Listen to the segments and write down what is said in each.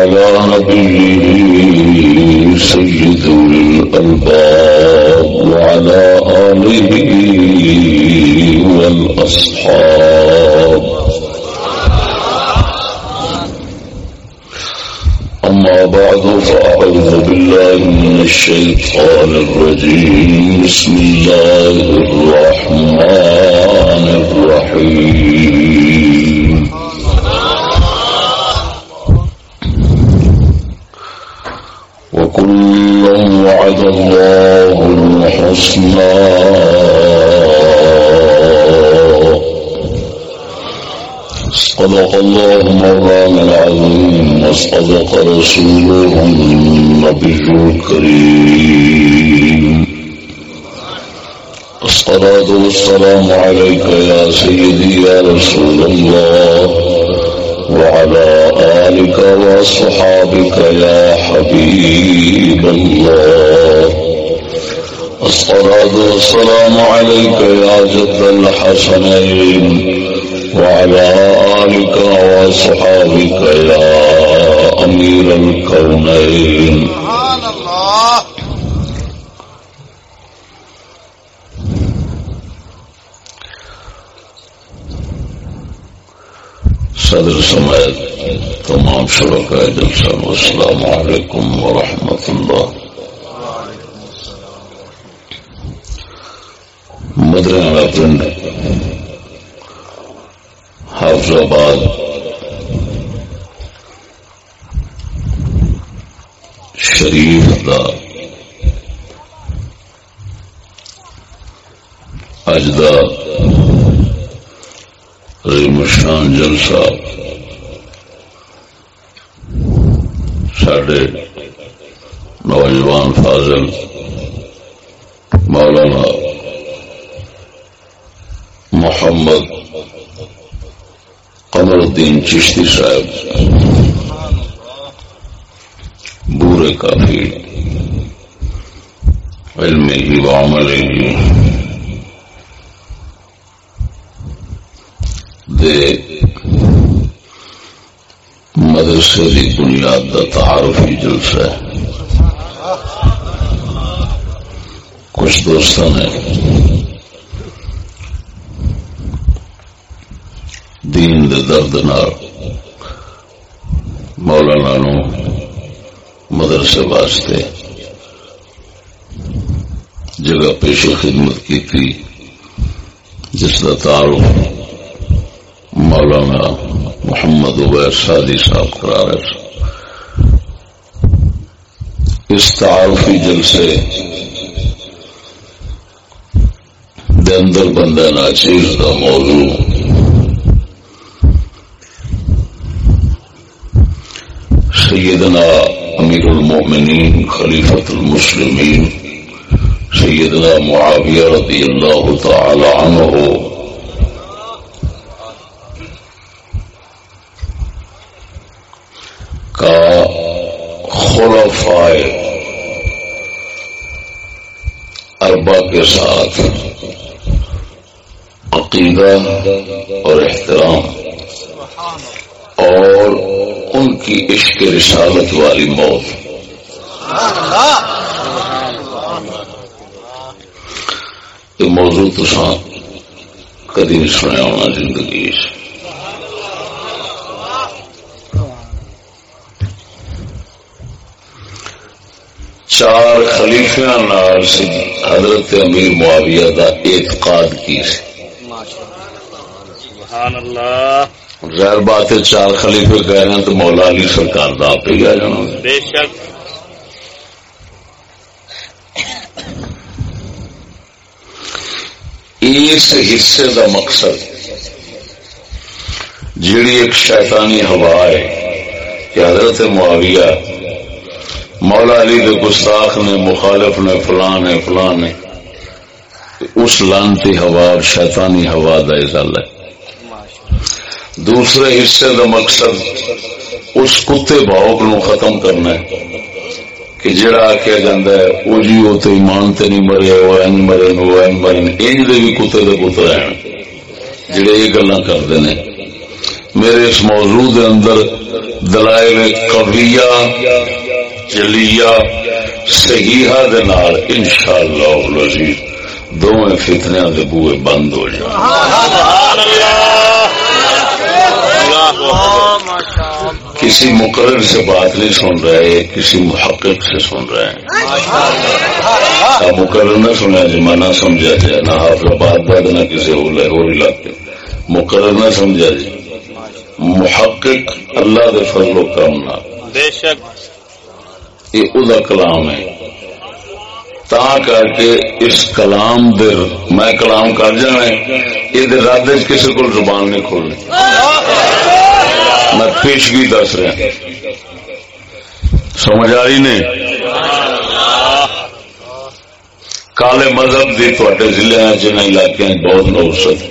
على نبيه سيد الألباب وعلى آله والأصحاب. أما بعد فأعوذ بالله من الشيطان الرجيم. بسم الله الرحمن الرحيم. وعد الله الحسنى. صدق الله مولانا العظيم وصدق رسوله النبي الكريم. الصلاة والسلام عليك يا سيدي يا رسول الله. وعلى آلك وصحابك يا حبيب الله. الصلاة والسلام عليك يا جد الحسنين وعلى آلك وصحابك يا أمير الكونين. صدر سمعت تمام شرکاء جلسہ السلام علیکم ورحمۃ اللہ۔ مدرہ پنڈ حافظ آباد، شریف کا اجدا مشان جلسہ۔ سڈے نوجوان فاضل، مولانا محمد قمر الدین چشتی صاحب، بورے کافی، علم ہی و عمل ہی۔ دے مدرسے کی بنیاد کا تعارفی جلسہ ہے۔ کچھ دوستوں نے دین دے درد نال مولانا نو مدرسے واسطے جگہ پیش خدمت کی تھی جس کا تعارف مولانا محمد عبیر سادی صاحب کرا اس تعارفی جلسے دے اندر بندہ ناچیز کا موضوع۔ سیدنا امیر المؤمنین خلیفت المسلمین، سیدنا معاویہ رضی اللہ تعالی عنہ کا خلفائے اربا کے ساتھ عقیدہ اور احترام اور ان کی عشق رسالت والی موت۔ یہ موضوع تو کدی نہیں سنیا ہونا زندگی سے۔ چار خلیفیا حضرت امیر معاویہ کا اعتقاد کی سبحان اللہ۔ ظاہر بات چار خلیفے کہہ رہے ہیں تو مولا علی سرکار کا آپ ہی آ جانا بے شک۔ اس حصے کا مقصد جیڑی ایک شیطانی ہوا ہے کہ حضرت معاویہ مولا علی کے گستاخ نے، مخالف نے فلان ہے فلان نے، اس لانتی ہوا اور شیطانی ہوا کا ازالہ ہے۔ دوسرے حصے کا مقصد اس کتے بھاؤک نو ختم کرنا ہے کہ جڑا آخیا جا وہ جی وہ تو ایمان تے نہیں مرے وہ این مرے وہ این مرے۔ انج دے بھی کتے دے پتر ہیں۔ جڑے یہ گلا کرتے ہیں میرے اس موضوع دے اندر دلائل قویہ جلیہ صحیحہ دے نال انشاءاللہ العزیز دونوں فتنیا دے بوئے بند ہو جائیں۔ کسی مقرر سے بات نہیں سن رہے، کسی محقق سے سن رہے ہیں۔ مقرر نہ سنا جی میں نہ سمجھا جائے، نہ حافظ آباد نہ کسی اور علاقے۔ مقرر نہ سمجھا جائے۔ محقق اللہ دے فضل و کرم نہ بے شک۔ یہ ادا کلام ہے۔ تا کر کے اس کلام در میں کلام کر جانا یہ رد کسی کو زبان نہیں کھولنی۔ میں پیشگی دس رہا۔ سمجھ آئی نہیں؟ کالے مذہب کی تھوڑے ضلع جن علاقے بہت نوسط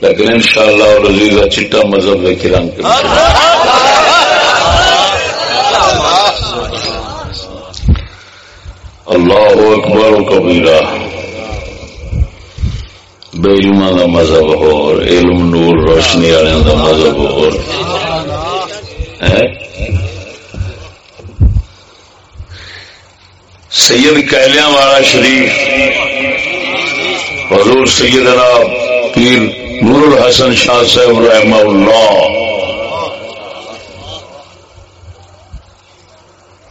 لیکن ان شاء اللہ اور چٹا مذہب دیکھ رنگ اللہ اکبر و کبیرہ۔ بے علم کا مذہب ہو علم نور روشنی والوں کا مذہب ہو سید کہلیاں والا شریف۔ حضور سیدنا پیر نور الحسن شاہ صاحب رحمہ اللہ۔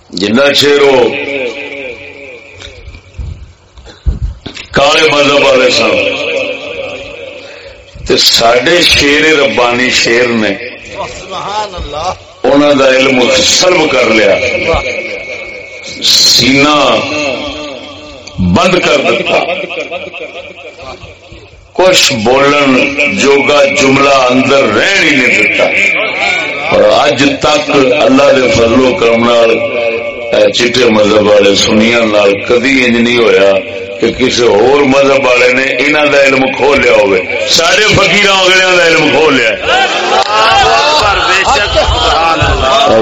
جنا چیرو کالے مذہب والے سن۔ سڈے شیر ربانی شیر نے انہوں دا علم سلب کر لیا۔ سینہ بند کر دیا کچھ بولن جوگا جملہ اندر رہن ہی نہیں دیتا اور اج تک اللہ دے فضل و کرم چٹے مذہب والے سنیا کدی انج نہیں ہویا۔ کہ کسی اور مذہب والے نے انہوں دا علم کھو لیا ہوگی سارے فکیر اگلے کا علم کھو لیا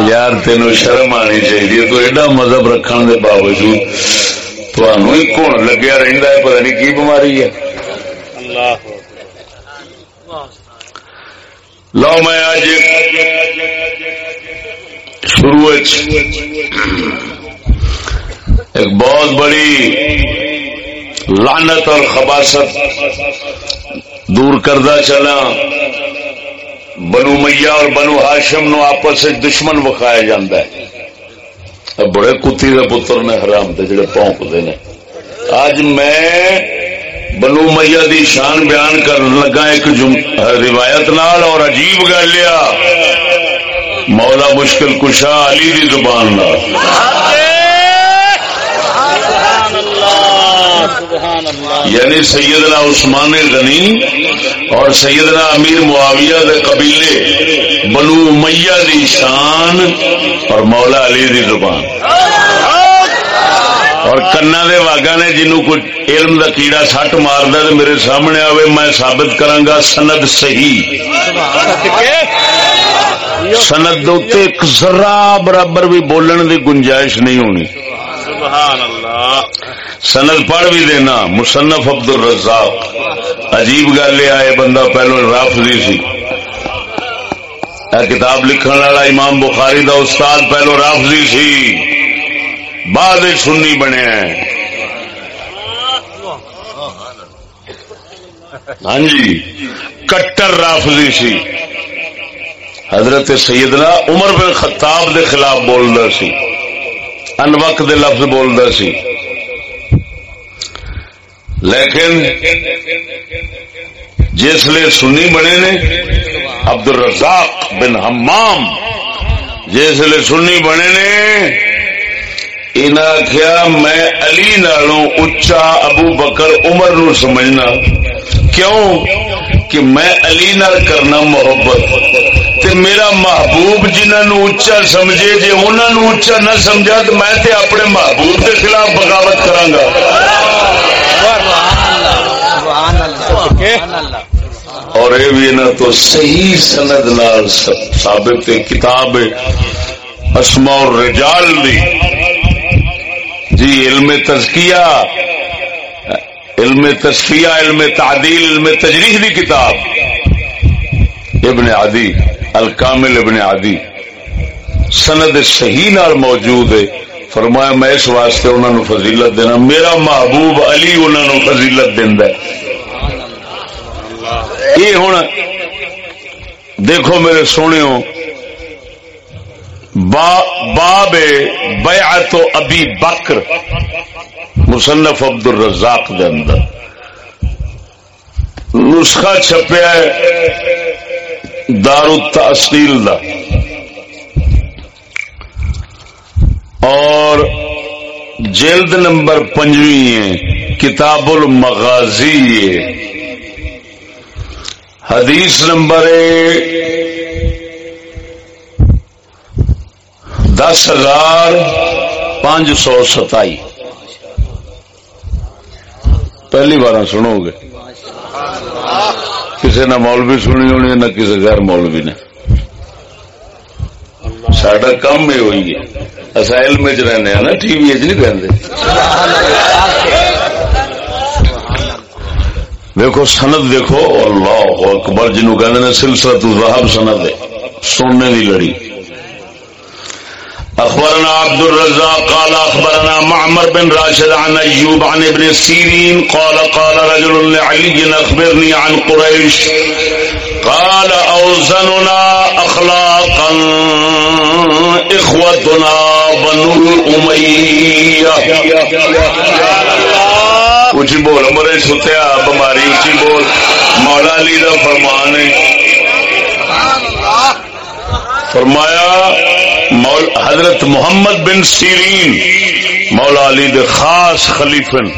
یار تین شرم آنی چاہیے تو ایڈا مذہب رکھنے کے باوجود تھی کون لگیا رہتا ہے پتہ نہیں کی بیماری ہے۔ لو میں آج شروع ایک بہت بڑی لانت اور خباست دور کردہ چلا۔ بنو میاں اور بنو ہاشم نو آپس دشمن بخایا جاتا ہے۔ بڑے کتی کے پتر نے حرام دے جڑے پونکتے ہیں آج میں بنو میاں دی شان بیان کر لگا ایک روایت نال اور عجیب گل لیا مولا مشکل کشا علی دی زبان نال۔ یعنی سیدنا عثمان غنی اور سیدنا امیر معاویہ دے قبیلے بنو میاں دی شان اور مولا علی دی زبان۔ اور کنا دے واگا نے جنو کو علم دا کیڑا سٹ مارد تو میرے سامنے آئے میں ثابت کرا سند صحیح۔ سند ایک ذرا برابر بھی بولن دی گنجائش نہیں ہونی۔ سند پڑھ بھی دینا، مصنف عبد الرزاق عجیب گل یہ آئے، بندہ پہلو رافضی سی۔ کتاب لکھن والا امام بخاری دا استاد پہلو رافضی سی۔ بعد سنی بنے ہاں جی کٹر رافضی سی۔ حضرت سیدنا عمر بن خطاب دے خلاف بولتا سی۔ ان وقت دے لفظ بولتا سی۔ لیکن جس سنی بنے نے عبد الرزاق بن حمام، جس سنی بنے نے آخیا میں علی نالوں اچا ابو بکر عمر نو سمجھنا۔ کیوں؟ کہ میں علی نال کرنا محبت۔ تے میرا محبوب جنہوں اچا سمجھے جی انہوں اچا نہ سمجھا، تو میں تے اپنے محبوب کے خلاف بغاوت کرا یہ بھی نہ تو صحیح سند نال ثابت کتاب اسما رجال دی۔ جی علم تزکیہ، علم تصفیہ علم تعدیل، علم تجریح دی کتاب۔ ابن عدی، الکامل ابن عدی۔ سند صحیح نال موجود ہے۔ فرمایا، میں اس واسطے انہوں نے فضیلت دینا، میرا محبوب علی انہوں نے فضیلت دینا یہ ہوں دیکھو میرے سونے باب بیعت ابی بکر، مصنف عبد الرزاق دے اندر۔ نسخہ چھپیا ہے دار التحصیل دا۔ اور جلد نمبر پنجوی ہے، کتاب المغازی ہے۔ حدیث نمبر دس ہزار پانچ سو ستائی۔ پہلی بار سنو گے۔ کسی نے مولوی سنی ہونی نہ کسی غیر مولوی نے۔ سڈا کام یہ ہوئی ہے۔ اصا علم چ رہنے ہاں نا، ٹی وی چ نہیں رہتے دیکھو، سند دیکھو، اللہ اکبر جنوب کہ سلسلہ تو ذہب سند سننے کی لڑی۔ اخبرنا عبد الرزاق قال اخبرنا معمر بن راشد عن ايوب عن ابن سيرين قال قال رجل لعلي اخبرني عن قريش قال اوزننا اخلاقا، اخوتنا بنو الاميه اچھی بول مرے ستیا بماری اچھی بول مولا علی کا فرمان ہے فرمایا مول حضرت محمد بن سیرین مولا علی دے خاص خلیفن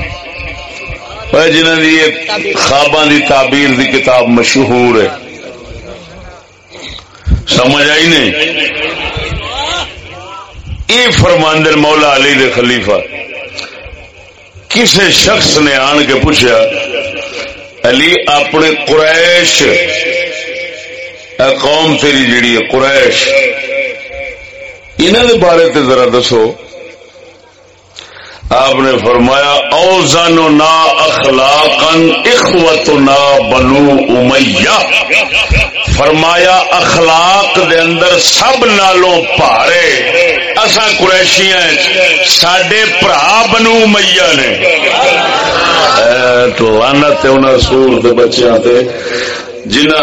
جنہوں کی خواباں دی تعبیر دی کتاب مشہور ہے سمجھ آئی نہیں یہ فرماندر مولا علی دے خلیفہ کسی شخص نے آن کے پوچھا، علی، اپنے قریش قوم تیری جیڑی ہے قریش انہوں بارے تے ذرا دسو۔ آپ نے فرمایا او زانو نا اخلاق اخوت نا بنو امیہ۔ فرمایا، اخلاق دے اندر سب نالوں پارے اصا قریشیاں سڈے برا بنو میا نے۔ تو لانت انہوں سور بچیاں تے۔ جنہ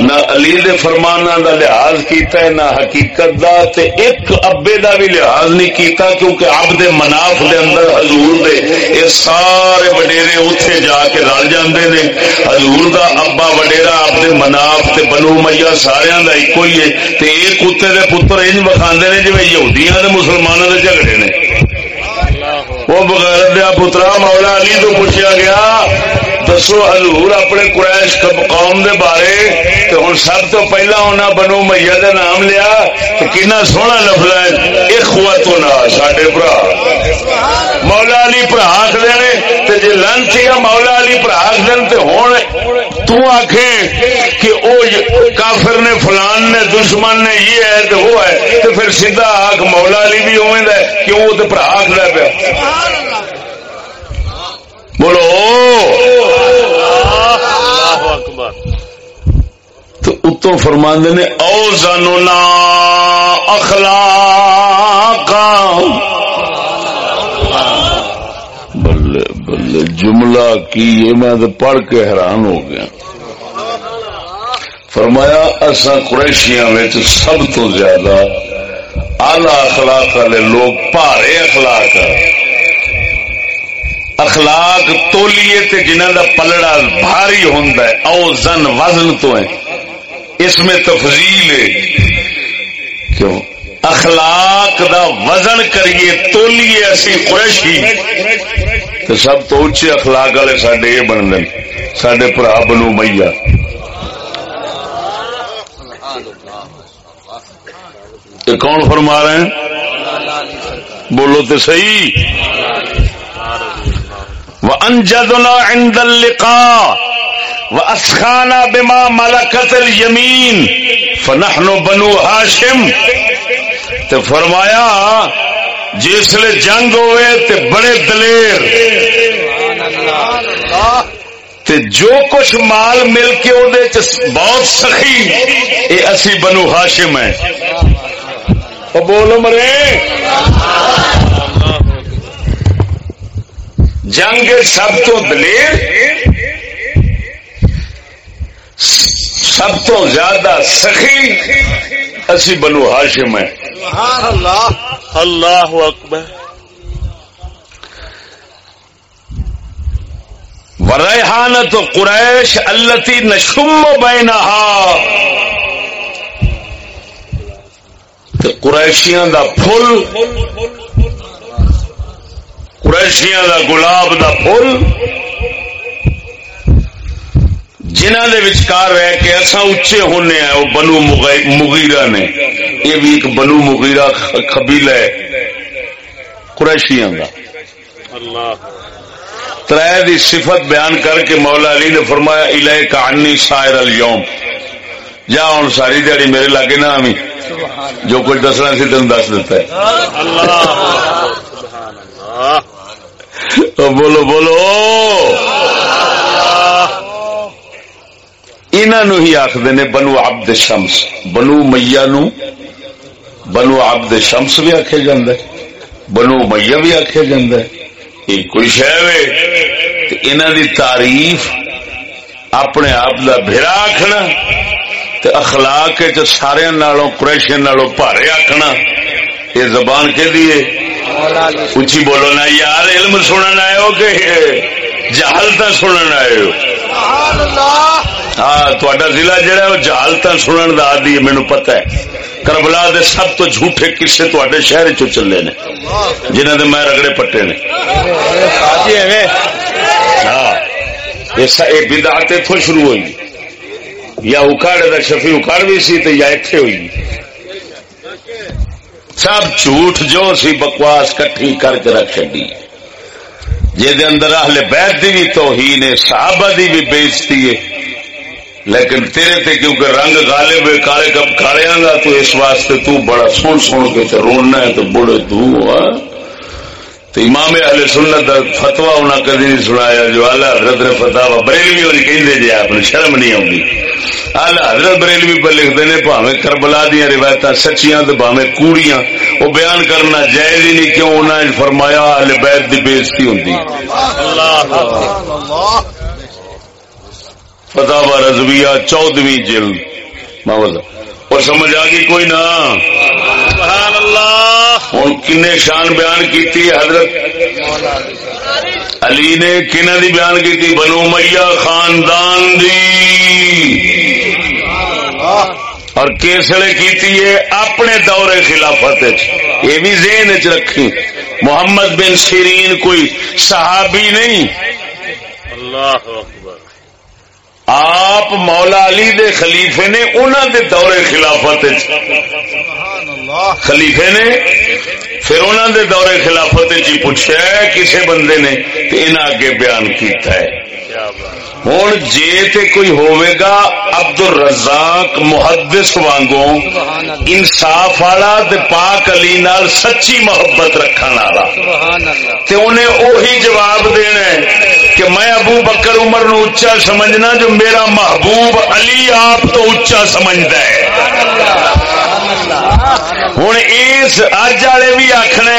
نہ علی دے فرمانا دا لحاظ کیتا ہے، نہ حقیقت دا، تے ایک ابے دا بھی لحاظ نہیں کیتا کیونکہ اب دے مناف دے اندر حضور دے یہ سارے وڈیرے اتنے جا کے رل جاندے نے۔ حضور دا ابا وڈیرا، اب دے مناف تے بنو میاں سارے دا ایک ہی ہے۔ تے ایک کتے دے پتر انج بخاندے نے جی یہودیاں دے مسلمانوں دے جھگڑے نے۔ وہ بغیر دیا پترا مولا علی تو پوچھا گیا دسو حضور اپنے قریش قوم دے بارے تو ہوں سب تو پہلا ہونا بنو میا کا نام لیا تو کنا سونا لفظ ہے اخوت ہونا سڈے برا۔ مولا علی برا آخر تے جی لنچ مولا علی برا آخر تے ہوں تو آخ کہ او کافر نے، فلان نے، دشمن نے، یہ ہے تو وہ ہے۔ تو پھر سیدھا آخ مولا علی بھی اویں کیوں وہ تو برا آخر پیا؟ بولو تو اتو فرماندے نے، او زانو نا اخلاق بلے بلے، جملہ کی یہ میں تو پڑھ کے حیران ہو گیا۔ فرمایا اصا قریشیاں سب تو زیادہ آلہ اخلاق والے لوگ پارے اخلاق اخلاق تولیے تے جنہ دا پلڑا بھاری ہوندا ہے، او زن وزن تو ہے اس میں تفضیل ہے۔ کیوں؟ اخلاق دا وزن کریے تولیے اسی قریشی۔ تو سب تو اچھے اخلاق والے سڈے یہ بن سڈے برا بنو میا کون فرما رہے ہیں؟ بولو تو صحیح۔ وانجدنا عند اللقاء۔ واسخانا بما ملكت اليمين فنحن بنو هاشم۔ تو فرمایا جسل جنگ ہوئے تے بڑے دلیر۔ تے جو کچھ مال مل کے وہ بہت سخی یہ اسی بنو ہاشم ہے بولو مرے۔ جنگ سب تو دلیر۔ سب تو زیادہ سخی اسی بنو ہاشم ہے اللہ اکبر۔ ریحان تو قریش التی نشم بینا قریشیاں دا پھل قریشیاں دا گلاب دا پھل۔ جنہ دے وچکار رہ کے ایسا اچے ہونے ہیں وہ بنو مغیرہ نے۔ یہ بھی ایک بنو مغیرہ قبیلہ ہے۔ قریشیاں دا۔ اللہ تر دی صفت بیان کر کے مولا علی نے فرمایا الہ کہانی شاعر الوم جا ہوں ساری دیہی میرے لاگے نہ آمی جو کچھ دسنا سی تین دس دیتا ہے۔ بولو بولو۔ انہوں ہی آخر نے بنو عبد شمس۔ بنو میا نو بنو عبد شمس بھی آخیا جا بنو میا بھی آخیا جا کوئی شہ دی تعریف اپنے آپ کا بھرا آخنا اخلاق سارے نالوں قریشن نالوں پارے آخنا یہ زبان کہ دیے اچھی بولو نا، یار علم سنن آئے ہو کہ جہالت سنن آئے ہو؟ ہاں تا ضلع جہا وہ جہالت سنن کا آدھی مینو پتا ہے۔ کربلا دے سب تو جھوٹے کسے تے شہر چلے نے جنہ دے میں رگڑے پٹے نے۔ ہاں۔ بدعت اتو شروع ہوئی۔ یا اکاڑے کا شفی اکاڑ بھی سی یا اتنے ہوئی۔ سب جھوٹ جو سی بکواس کٹھی کر کے رکھ چی جی اندر اہل بیت دی بھی توہین ہے صحابہ دی بھی بےزتی ہے۔ لیکن تیرے تے کیونکہ رنگ غالب ہے، کالے کب کالے گا تو اس واسطے تو بڑا سن سن کے تے رونا ہے، تو بڑے تو ہاں؟ تو امام اہل سنت فتوا انہیں کدی نہیں سنایا، جو آلہ حضرت نے فتوا بریلوی والی کہیں جی آپ شرم نہیں آؤں گی آلہ حضرت بریلوی پر لکھتے ہیں پاوے کربلا دیا روایت سچیاں تو پاوے کوڑیاں وہ بیان کرنا جائز ہی نہیں کیوں انہیں فرمایا اہل بیت کی بےزتی ہوں فتح رضویہ چودویں جلد۔ اور سمجھ آ گئی کوئی نہ؟ ہوں کن شان بیان کی حضرت؟ علی نے کن دی بیان کی بنو میاں خاندان دی۔ اور کیسڑے کی اپنے دور خلافت یہ بھی ذہن چ رکھی محمد بن سیرین کوئی صحابی نہیں۔ اللہ۔ آپ مولا علی دے خلیفے نے انہوں دے دور خلافت خلیفے نے پھر انہوں دے دور خلافت جی پوچھا کسی بندے نے تو انہیں اگے بیان کیتا ہے۔ ہوں جی تے کوئی ہوئے گا عبد الرزاق محدث وانگو انصاف والا پاک علی نال سچی محبت رکھنے والا۔ انہیں اوہی جواب دینا ہے کہ میں ابو بکر عمر نو اچا سمجھنا جو میرا محبوب علی آپ تو اچا سمجھتا ہے۔ ہوں اس اج والے بھی آخنا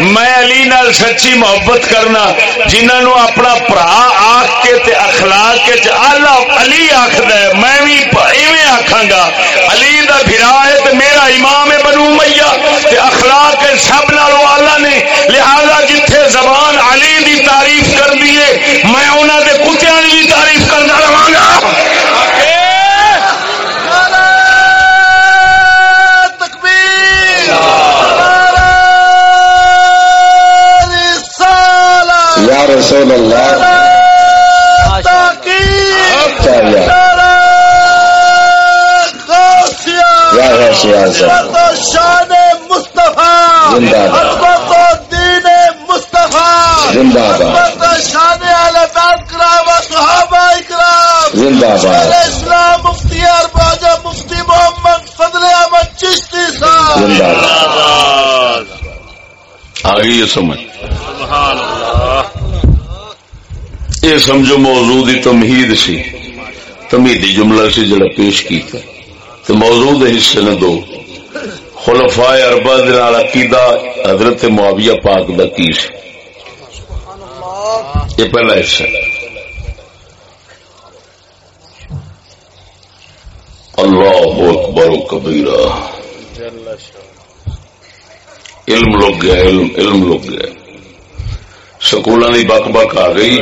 میں علی نال سچی محبت کرنا جنہوں اپنا برا آخ کے تے اخلاق کے آلہ علی آخد میں بھی ایویں آخا گا، علی دا بھرا ہے تے میرا امام ہے بنو میاں تے اخلاق سب نالوں آلہ نے، لہذا جتھے زبان علی دی تعریف کر دیے میں انہوں دے کتیا کی تعریف رسول اللہ۔ شان مصطفیٰ دین مصطفیٰ زندہ باد۔ شان عالم کرام صحابہ اکرام زندہ باد۔ اسلام مفتی ارباجہ مفتی محمد فضل احمد چشتی صاحب زندہ باد۔ آگے یہ سمجھ۔ یہ سمجھو موضوع دی تمہید سی۔ تمہیدی جملہ سی جڑا پیش کیتا۔ تو موضوع دے حصے نے دو۔ خلفائے اربا دال عقیدہ حضرت معاویہ پاک دا کی سی؟ یہ پہلا حصہ۔ اللہ اکبر و کبیرہ۔ علم لوگ گیا، علم علم لوگ گیا۔ سکولوں کی بک بک آ گئی۔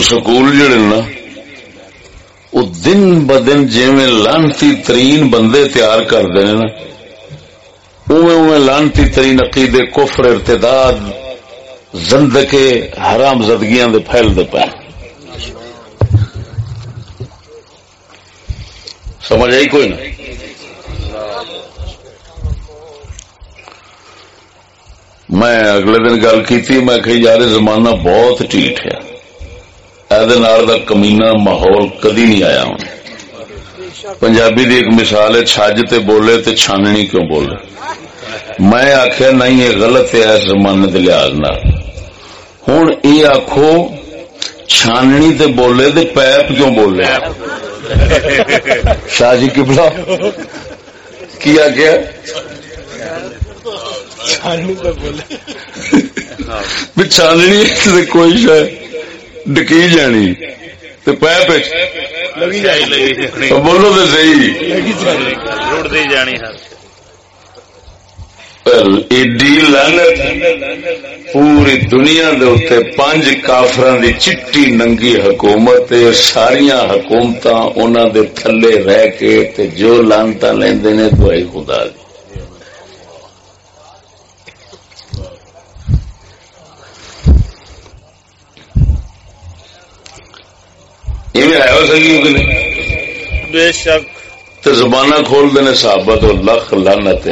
سکول جڑے نا، وہ دن ب دن جی لانتی ترین بندے تیار کرتے ہیں نا اوے اوے لانتی ترین عقیدے، کفر، ارتداد، زندگی، حرام زدگیاں دے پھیل دے پہ سمجھ آئی کوئی نہ میں اگلے دن گل کی میں کہ یار زمانہ بہت ٹھیٹ ہے۔ دا کمینا ماحول کدی نہیں آیا ہوں پنجابی دی ایک مثال ہے چھج تے بولے تے چھاننی کیوں بولے میں آخیا نہیں یہ غلط ہے اس زمانے کے لحاظ ہوں یہ آخو چھاننی تے بولے تے پیپ کیوں بولے شاہ جی کبلا کیا کیا چھاننی کوئی شاید ڈکی جانی پیپ بولو تو صحیح۔ جانی ایڈی لانت پوری دنیا دے اتنے پانچ کافر دی چٹی ننگی حکومت ساریا حکومت انہوں دے تھلے رہ کے تے جو لانتا لیندے نے دوائی خدا دی بے شک۔ تو زبانہ کھول دینے صحابت و لکھ لانت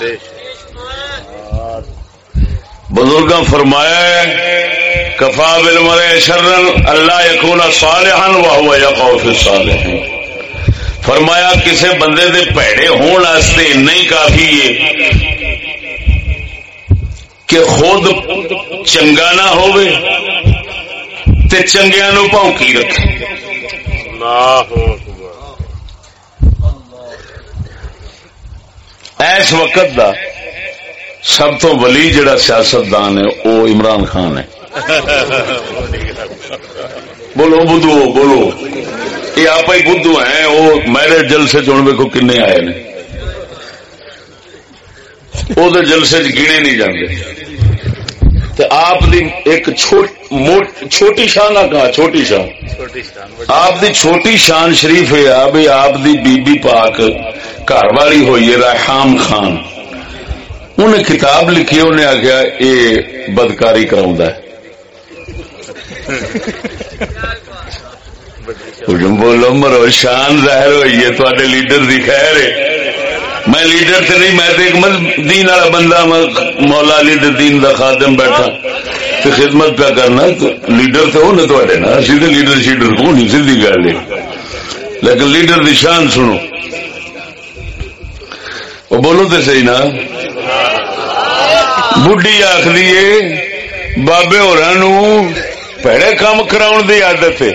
بے شک۔ بزرگ فرمایا کفا بل مرے شرن اللہ یقون صالحن وہ یقوف صالح فرمایا کسی بندے دے پیڑے ہون واسطے نہیں کافی ہے کہ خود چنگا نہ ہوئے تے چنگیا نو پونکی رکھے؟ ایس وقت دا سب تو ولی جڑا سیاستدان ہے وہ عمران خان ہے۔ بولو بدھو بولو۔ یہ آپ ہی بدھو ہیں وہ میرے جلسے چن ویکو کن آئے نے۔ وہ جلسے گنے نہیں جاتے آپ دی ایک چھوٹی شان آ کہا چھوٹی شان۔ آپ دی چھوٹی شان شریف ہے آپ دی بی بی پاک گھر والی ہوئی ہے رحام خان۔ انہیں کتاب لکھی انہیں آخیا یہ بدکاری کرا بولو مرو شان ظاہر ہوئی ہے تے لیڈر کی خیر ہے۔ میں لیڈر سے نہیں، میں تو ایک دین والا بندہ ہاں، مولا علی دین دا خادم بیٹھا۔ تو خدمت پہ کرنا لیڈر تو ہونے تے نا۔ سیدھے لیڈر شیڈر کو نہیں سیدھی گل ہے۔ لیکن لیڈر دی شان سنو۔ وہ بولو تو صحیح نا۔ بڈی آخری بابے ہور پیڑے کام کرا دی عادت ہے۔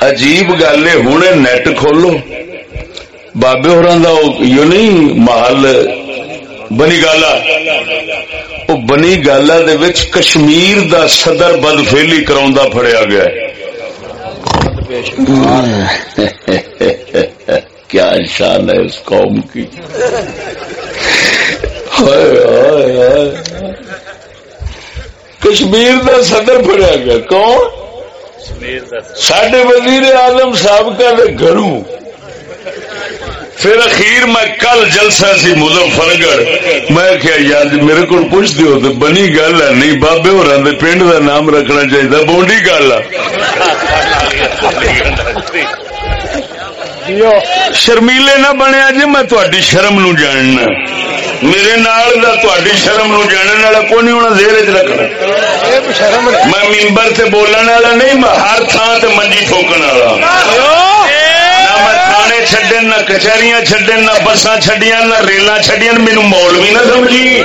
عجیب گل ہے ہوں نیٹ کھولو۔ بابے ہور نہیں محل بنی گالا وہ بنی گالا کشمیر دا صدر بد فیلی کرا فڑیا گیا کیا شان ہے اس قوم کی کشمیر دا صدر پڑیا گیا کون سڈے وزیر آدم صاحب کا گھروں پھر اخیر میں کل جلسہ سی مظفر گڑھ میں کیا یاد میرے کو پوچھ دیو تو بنی گل ہے نہیں بابے ہو رہے پنڈ کا نام رکھنا چاہیے بونڈی گل شرمیلے نہ بنیا جی میں تھوڑی شرم نو جاننا۔ میرے نال تھوڑی شرم نو جاننے والا کون نہیں ہونا زیر چ رکھنا۔ میں ممبر سے بولنے والا نہیں میں ہر تھان سے منجی ٹھوکن والا۔ تھانے چڈن نہ کچہریاں چڈن نہ بساں چڈیاں نہ ریلاں چڈیاں مینو مول بھی نہ سمجھی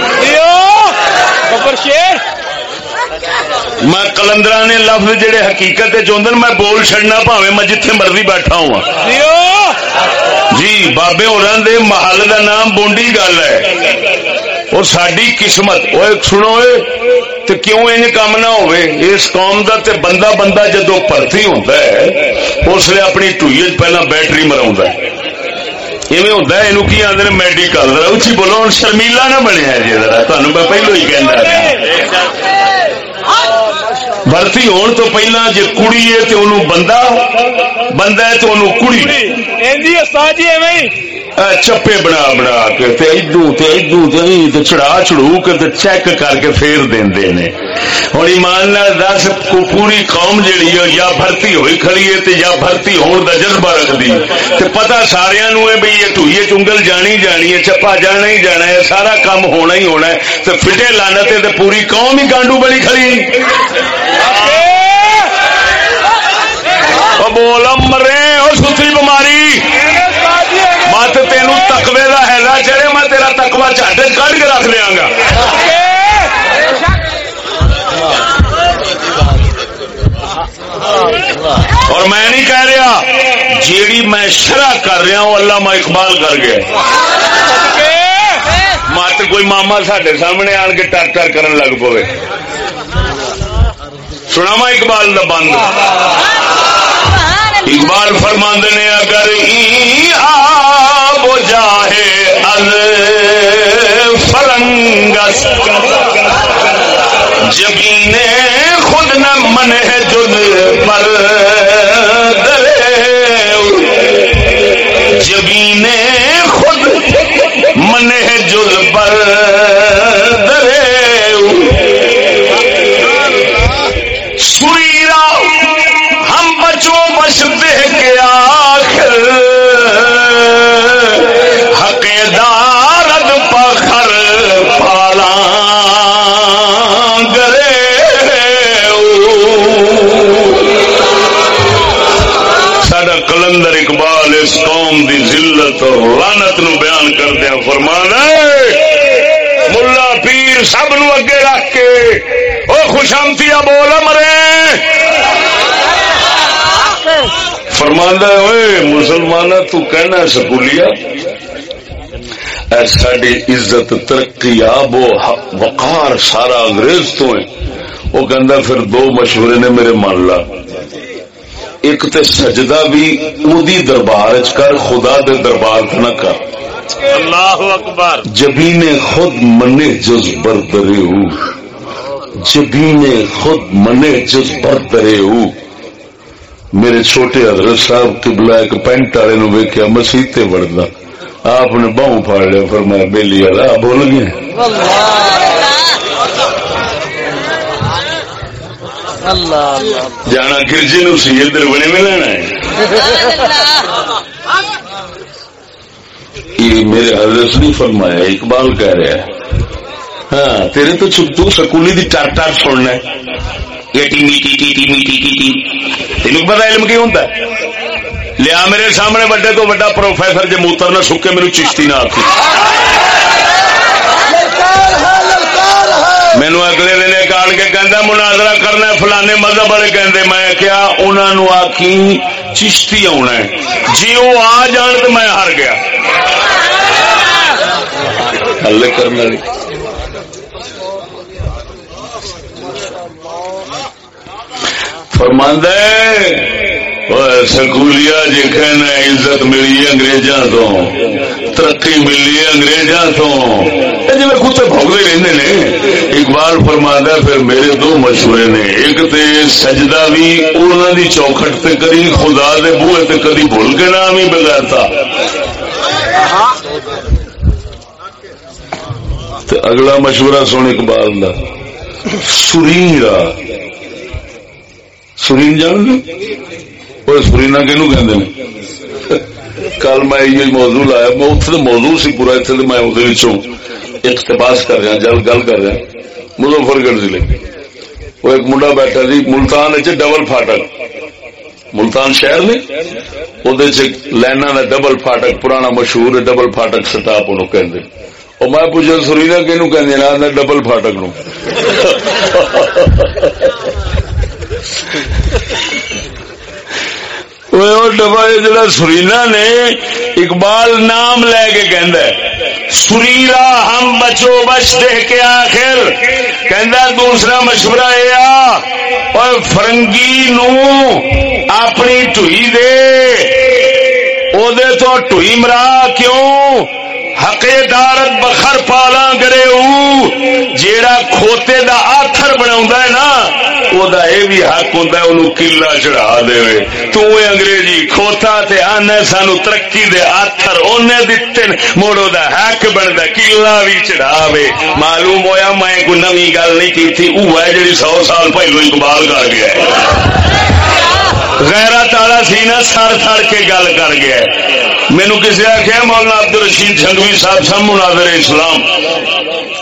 میں کلندرا نے لفظ جڑے حقیقت چاہتے میں بول چڑنا پاوے میں جتھے مرضی بیٹھا ہوا جی بابے دے محل دا نام بونڈی گل ہے اور ساری قسمت وہ سنو تو کیوں ان کام نہ ہوئے؟ اس قوم دا تے بندہ بندہ جدو پرتی ہوتا ہے، اس لیے اپنی ٹوئی پہلا بیٹری مرا ایویں ہوتا ہے یہ کی آدھے میڈیکل اچھی بولو ہوں شرمیلا نہ بنیا جی ذرا تمہیں میں پہلو ہی کہنا برتی ہون تو پہلا جی کڑی ہے تو انہوں بندہ بندہ ہے تو انہوں کڑی۔ چپے بنا بنا کے ادو ادو چڑا چڑو کے چیک کر کے پھر دے ہوں ایمان دس پوری قوم جیڑی ہے، یا بھرتی ہوئی کھڑی ہے یا بھرتی ہون دا جذبہ رکھتی تے پتا سارا نو ہے بھائی یہ ٹوئیے چنگل جانی جانی ہے، چپا جانا ہی جانا ہے، سارا کام ہونا ہی ہونا ہے۔ تو فٹے لانت ہے پوری قوم ہی گانڈو بڑی کھڑی۔ بول مرے اور ستری بماری مت تین تکوے کا ہیلا چڑے میں تیرا تکوا چٹ کھ کے رکھ دیا گا اور میں نہیں کہہ رہا جیڑی میں شرح کر رہا ہوں اللہ میں اقبال کر گیا مت کوئی ماما سڈے سامنے آن کے ٹر ٹر کرن لگ پوے سنا اقبال کا بند اقبال فرماند نے، اگر آب جاہے ال فرنگس جبین خود نہ من ہے جد پر جبین خود من ہے جد پر اس قوم دی ذلت اور لانت نو بیان کردیا فرمانا ملا پیر سب نو اگے رکھ کے وہ خوشامتی بول مرے۔ فرمانا ہوئے مسلمان تو کہنا سکولیا ساری عزت، ترقی، آب و وقار سارا انگریز تو ہے۔ وہ کہندا پھر دو مشورے نے میرے مان لا۔ ایک تے سجدہ بھی اودی دربار کر خدا دے دربار نہ کر۔ اللہ اکبر۔ جبین خود منے جز بردرے ہو۔ جبین خود منے جز بردرے ہو۔ میرے چھوٹے حضرت صاحب قبلہ ایک پینٹ والے نو ویکیا مسیح تے وڑدا آپ نے باہوں پھاڑ لیا فرمایا بیلی والا بول گئے؟ جانا گرجے نو سی ادھر بنے میں لینا ہے۔ یہ میرے حضرت نہیں فرمایا اقبال کہہ رہا ہے ہاں تیرے تو تو سکولی دی ٹر ٹر سننا ہے۔ تین پتا علم کی ہوتا ہے؟ لیا میرے سامنے وڈے تو وڈا پروفیسر جی موتر نہ سکے میرے چشتی نہ آتی مینو اگلے دن ایک آن کے کہہ مناظرہ کرنا فلانے مذہب والے کہ میں کیا انہوں آخی چشتی آنا ہے جی وہ آ جان تو میں ہار گیا ہل کرنا فرماند سکولیا جی کہنا عزت ملی انگریزاں تو، ترقی ملی انگریزاں تو۔ جی کتے بھوگتے رہتے نے۔ اقبال فرمانا پھر میرے دو مشورے نے۔ ایک تے سجدہ بھی انہوں دی چوکھٹ تے کری خدا دے بوئے تے کدی بھول کے نام ہی بغیرتا۔ اگلا مشورہ سن اقبال دا۔ سرین را سرین جان گے وہ سرینا کنو کہ کل میں یہ موضوع لایا میں اتنے موضوع سی پورا اتنے میں اقتباس کر رہا جل گل کر رہا مظفر گڑھ ضلع وہ ایک منڈا بیٹھا جی ملتان ڈبل فاٹک ملتان شہر نے وہ لائنا کا ڈبل فاٹک پرانا مشہور ڈبل فاٹک سٹاپ انہوں کہ میں پوچھا سری نا کہ ڈبل فاٹک نو ڈبا جڑا سرینا نے اقبال نام لے کے کہندا ہے سریلا ہم بچو بچ دیکھ کے آخر کہ دوسرا مشورہ یہ اور فرنگی نو اپنی ٹوئی دے او دے تو ٹوئی مرا کیوں حقے بخر پالا کرے جیڑا کھوتے دا آتھر بنا نا وہ بھی حق ہوں ان کلا چڑھا دے۔ تو اے انگریزی کھوتا تے آنے سانو ترقی دے آتھر اونے دتے موڑو دا حق بنتا کلا بھی چڑھا معلوم ہویا میں کوئی نمی گل نہیں کی تھی وہ ہے جی سو سال پہلو اقبال کر گیا غیرہ تالا سی نا سڑ سڑ کے گل کر گیا ہے۔ مینو کسی آخیا مولانا عبد الرشید سنگوی صاحب سب مناظر اسلام۔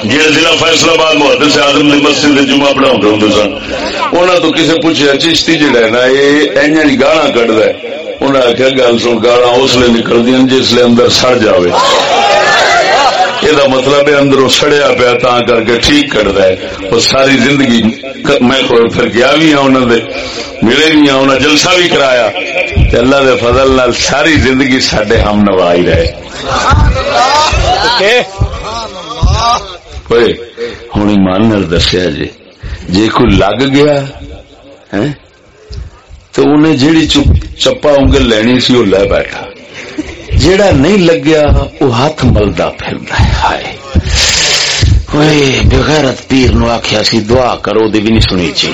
جی ضلع فیصلہ آباد محدود سے آدم نے مسجد جمعہ پڑھا ہوں سن۔ انہوں تو کسی پوچھا چشتی جہا ہے نا یہ ایجا گالا کٹ ہے۔ انہیں آخیا گل سن گالا اس لیے نکل دیا جس لیے اندر سڑ جائے یہ مطلب ہے اندروں سڑیا پیا تا کر کے ٹھیک کرتا ہے وہ ساری زندگی میں پھر گیا بھی ہوں انہوں نے ملے بھی ہوں انہیں جلسہ بھی کرایا اللہ دے فضل نال ساری زندگی سڈے ہم نوائی رہے ہوں ایمان دسیا جی جی کوئی لگ گیا تو انہیں جیڑی چپا انگل لینی سی وہ لے بیٹھا جیڑا نہیں لگیا وہ ہاتھ ملتا پھر ہائے۔ بغیرت پیر نو آخیا سی، دعا کرو دی بھی نہیں سنی چی۔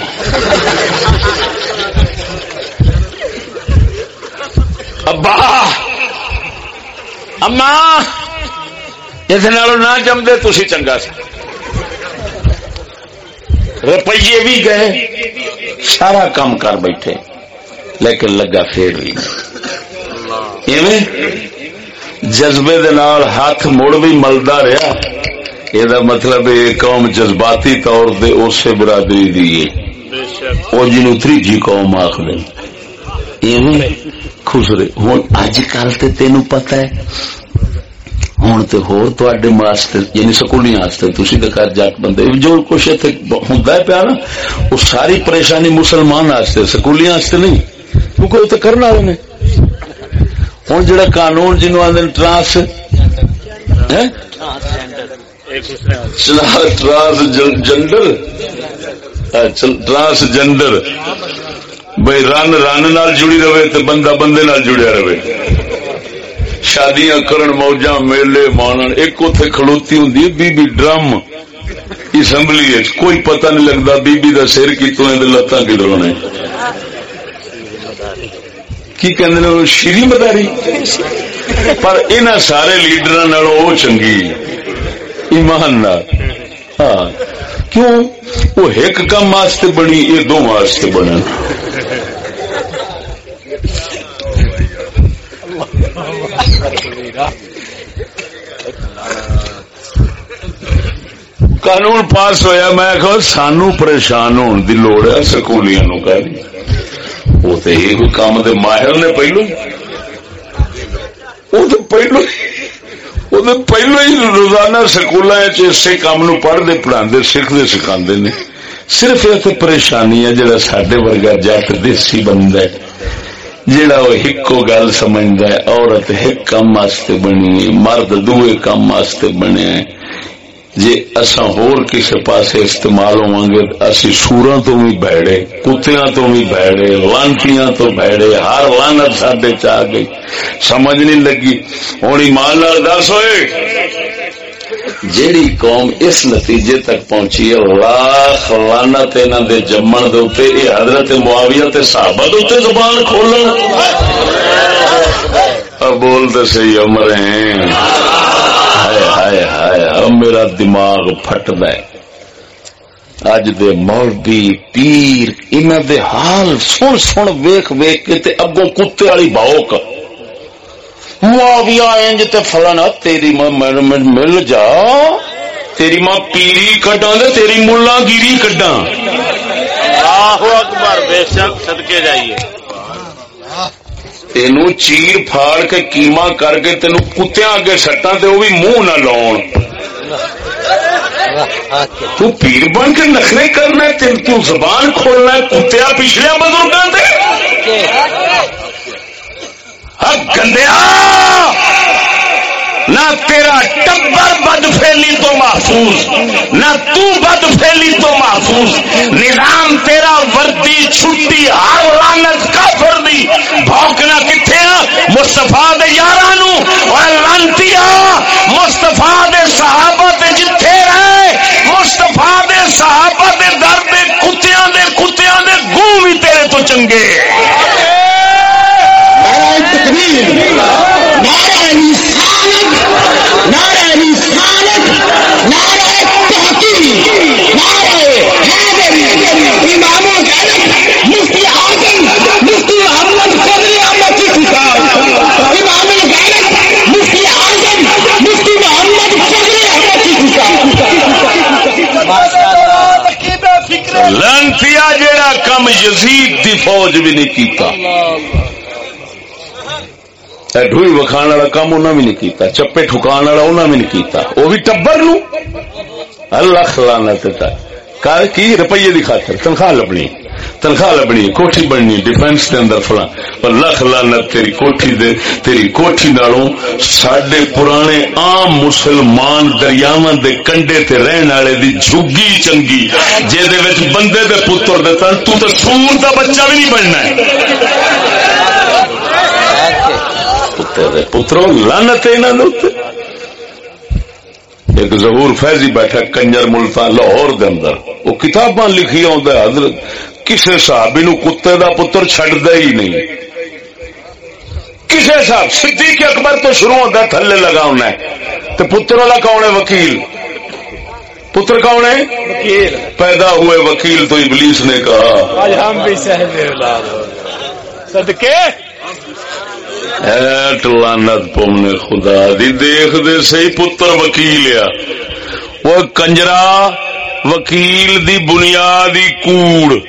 ابا! اما! اس نہ جمدے تھی چنگا سا روپیے بھی گئے، سارا کام کر بیٹھے، لیکن لگا پھر بھی جذبے ہاتھ مڑ بھی ملتا رہا۔ مطلب یہ مطلب قوم جذباتی طور سے اسی برادری دی وہ جنو تیجی قوم آخر خسرے ہوں اج کل تو تین پتا ہے۔ ہوں تو ہوستے یعنی سکولیاں تھی تو کر جٹ بندے، جو کچھ ہوں پیا نا وہ ساری پریشانی مسلمان سکولیاں نہیں۔ کیونکہ وہ تو کرنا نے۔ ہوں جڑا قانون جنوب آدھے trans transgender? Transgender. بھائی رن رن نال جڑی رہے تو بندہ بندے نال جڑیا رہے۔ شادیاں کرن موجا میلے مان ایک اتے کھلوتی ہوں بی بی ڈرم۔ اسمبلی کوئی پتہ نہیں لگتا بی بی دا سر کتوں لتاں کدھر نے کی کہ شری مداری پر ان سارے لیڈر وہ چنگی، ایمان ہاں۔ کیوں؟ وہ ایک کام واسطے بنی، یہ دو واسطے بنے قانون پاس ہویا، میں کہ سانو پریشان ہونے کی لوڑ ہے، سکولیاں نو کہہ وہ تو یہ کوئی کام دے ماہر نے پہلو وہ تو پہلو وہ تو پہلو ہی روزانہ سکول اسی کام نو پڑھتے پڑھا سکھتے سکھا نے صرف اتنے پریشانی ہے جہاں سڈے ورگا جٹ دیسی بندہ جہاں وہ ایکو گل سمجھتا ہے عورت ایک کام واسطے بنی مرد دوے کام واسطے بنے جی اصا ہور کسی استعمال ہوا گے، اسی سورا تو بھی بہڑے کتیا تو بھی بہڑے لانچیاں تو بہڑے ہر لانت سڈے چاہ گئی۔ سمجھ نہیں لگی۔ ہوں ایمان دس ہوئے۔ جیڑی قوم اس نتیجے تک پہنچی ہے، لاکھ لانت انہوں دے جمن دے یہ حضرت معاویہ تے صحابہ دے زبان کھولن۔ بولتے صحیح امر ہیں۔ ہائے ہائے میرا دماغ پھٹ دے اج دے مولوی پیر ان دے حال سن سن ویخ ویخ کے تے اگوں کتے والی باؤک معاویہ انج تے فلانا، تیری ماں مل جا۔ تیری ماں پیری کڈا دے، تیری ملا گیری کڈا اکبر، بے شک صدقے جائیے۔ تینو چیر پھاڑ کے کیما کر کے تینو کتیا اگے سٹا تو وہ بھی منہ نہ لاؤ تو پیر بن کے نخرے کرنا ہے تین تو زبان کھولنا ہے کتیا پچھلے سے گندیا نہ تیرا ٹبر بد فیلی تو محفوظ، نہ تو بد فیلی تو محفوظ۔ نظام تیرا وردی چھٹی، ہر لانت کافر دی۔ بھوکنا کتنے مستفا دے یار لانتی یزید دی فوج بھی نہیں کیتا۔ ڈوئی وکھان والا کام انہیں بھی نہیں کیتا، چپے ٹھکان والا انہیں بھی نہیں کیتا۔ وہ بھی ٹبر نو اللہ خلانا کر کی؟ روپیے دی خاطر، تنخواہ لبنی۔ تنخواہ لبنی کوٹھی بننی ڈیفینس دے اندر فلاں۔ پر لکھ لانت تیری کوٹھی دے، تیری کوٹھی نالوں ساڈے پرانے عام مسلمان دریاواں دے کنڈے تے رہن والے دی جھگی چنگی جے دے وچ بندے دے پتر دے تن، تو تے سور دا بچہ بھی نہیں بننا ہے۔ پترو لانت ایک ظہور فیضی بیٹھا کنجر ملتا لاہور دے اندر، وہ کتاباں لکھی حضرت کسے صحابی نو کتے دا پتر چڈ ہی نہیں کسے صاحب صدیق اکبر تو شروع ہوتا تھلے لگا ہونا تو پتر والا کون ہے وکیل پتر کون ہے پیدا ہوئے وکیل تو ابلیس نے کہا آج ہم بھی صدقے لانت پونے خدا دی دیکھ دے سی پتر وکیل آ وہ کنجرا وکیل دی بنیادی کوڑ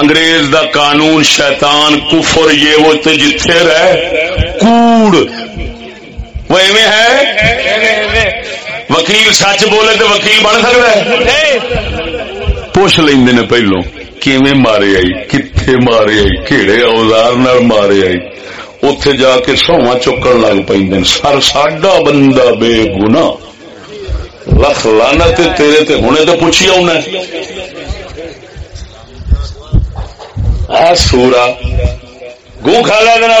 انگریز دا قانون شیطان، کفر، یہ وہ تو جتھے رہ کوڑ۔ وہ ایویں ہے؟ وکیل سچ بولے تو وکیل بن سکتا ہے۔ پوچھ لیندے نے پہلو، کیویں مارے آئی؟ کتنے مارے آئی؟ کہڑے اوزار نال مارے آئی؟ اتے جا کے سواں چکن لگ پہ سر ساڈا بندہ بے گنا لکھ لانا تیرے تے ہونے تو پوچھی آنا سورا گو کھا لیا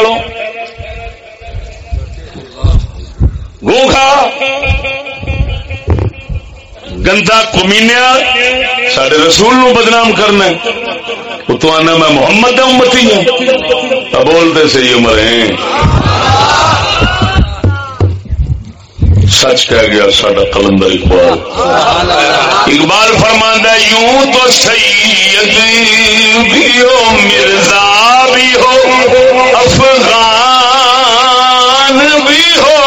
گو کھا گندا کمینیا سارے رسول نو بدنام کرنا تو آنا میں محمد امتی ہوں بولتے سی عمر سچ کہہ گیا ساڈا کلندر اقبال۔ اقبال فرماندہ یوں تو سید بھی ہو مرزا بھی ہو، افغان بھی ہو۔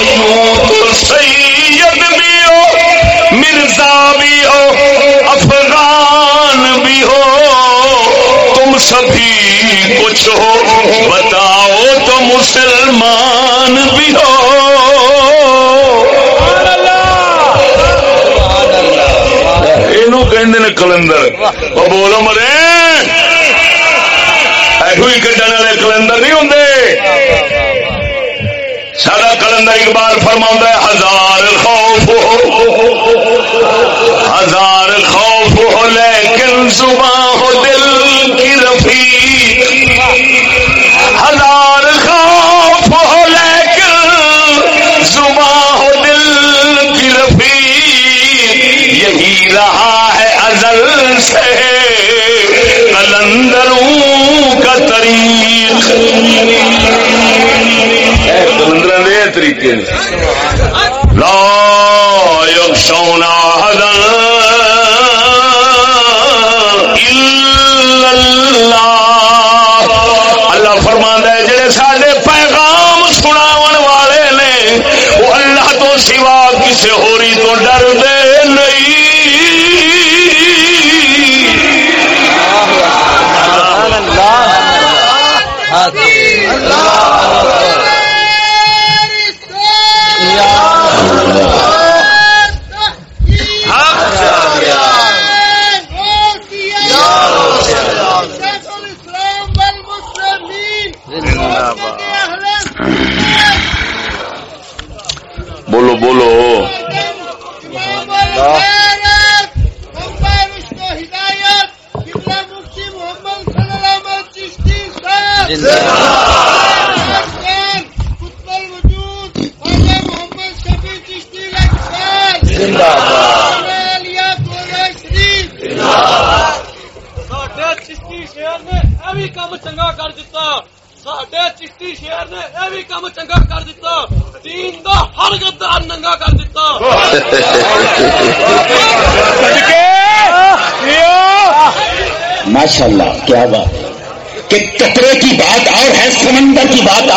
یوں تو سید بھی ہو مرزا بھی ہو، افغان بھی ہو۔ تم سبھی کچھ ہو، بتاؤ تو مسلمان بھی ہو۔ یہ کلندر۔ وہ بولو مرے ہوئی کھڈن والے کلندر نہیں ہوں سارا کلندر اقبال فرما ہے، ہزار خوف ہو۔ ہزار خوف ہو، لیکن زبان کے لا یخشونا احدا الا اللہ۔ اللہ فرماندا ہے، جڑے سارے پیغام سناون والے نے، وہ اللہ تو سوا کسی ہوری تو ڈر دے کہ کترے کی بات اور ہے سمندر کی بات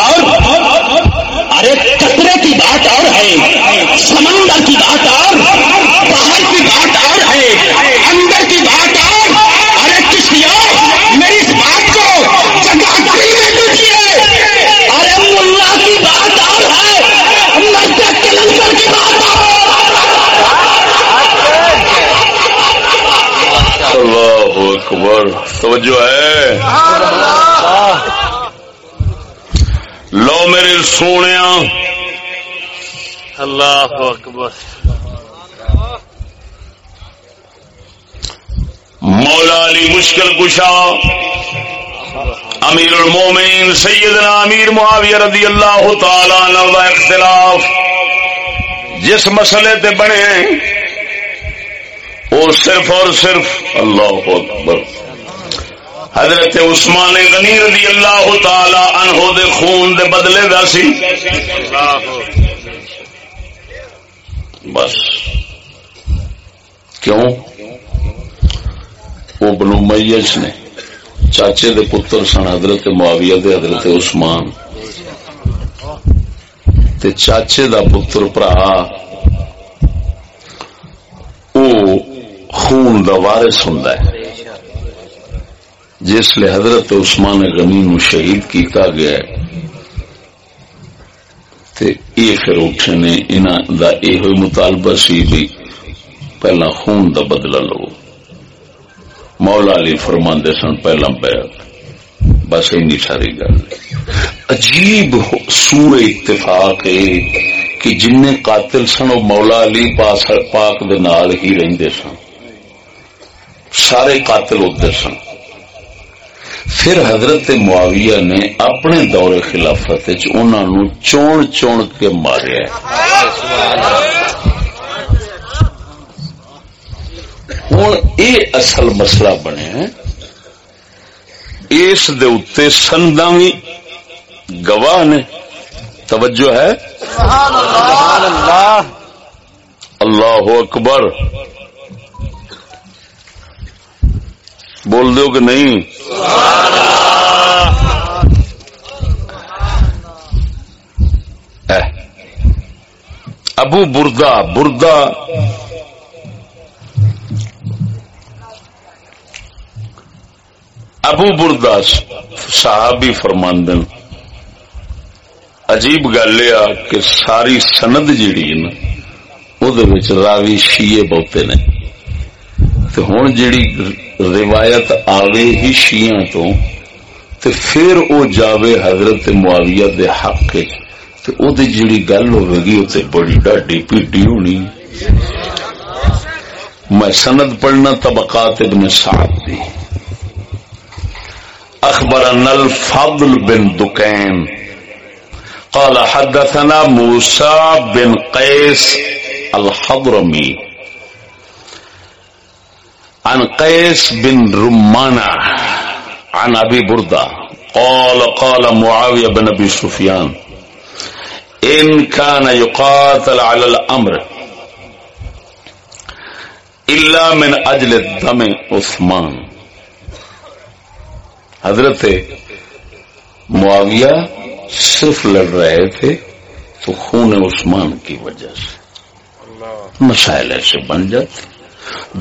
سونے اللہ اکبر۔ مولا علی مشکل کشا امیر المومنین سیدنا امیر معاویہ رضی اللہ تعالی عنہ دا اختلاف۔ جس مسئلے تے بنے ہیں وہ صرف اور صرف اللہ اکبر۔ حضرت عثمان غنی رضی اللہ تعالی عنہ دے خون دے بدلے دا سی۔ بس۔ کیوں؟ وہ بنو میش نے چاچے دے پتر سن حضرت معاویہ دے حضرت عثمان۔ تے چاچے دا پتر برا او خون دا وارث ہوندا ہے۔ جس لیے حضرت عثمان غنی نو شہید کیتا گیا ہے، تے یہ پھر اٹھے نے انہاں دا یہ مطالبہ سی بھی پہلا خون دا بدلہ لو۔ مولا علی فرماندے سن پہلا بیعت۔ بس اینی ساری گل۔ عجیب سور اتفاق ہے کہ جن قاتل سن، وہ مولا علی پاک دے نال ہی رہندے سن۔ سارے قاتل ادھر سن۔ پھر حضرت معاویہ نے اپنے دور خلافت انہوں چون چون کے ماریا ہوں یہ اصل مسئلہ بنیا اس دے سندا بھی گواہ نے۔ توجہ ہے۔ اللہ اکبر۔ بول دو کہ نہیں؟ ابو بردا بردا۔ ابو بردا صحابی فرماندن عجیب گل یہ کہ ساری سند جیڑی ہے نا وہ راوی شیے بہتے نے۔ ہوں جیڑی روایت آوے ہی شیعہ تو، تے پھر او جاوے حضرت معاویہ دے حق وچ تے او دی جیڑی گل ہوے گی او تے بڑی ڈاڈی پیٹی ہونی۔ میں سند پڑھنا طبقات ابن سعد دی۔ اخبرنا الفضل بن دکین۔ قال حدثنا موسى بن قيس الحضرمي عن قيس بن رمانة عن أبي بردة قال قال معاوية بن أبي سفيان إن كان يقاتل على الأمر إلا من أجل الدم عثمان. حضرت معاویہ صرف لڑ رہے تھے تو خون عثمان کی وجہ سے مسائل ایسے بن جاتے۔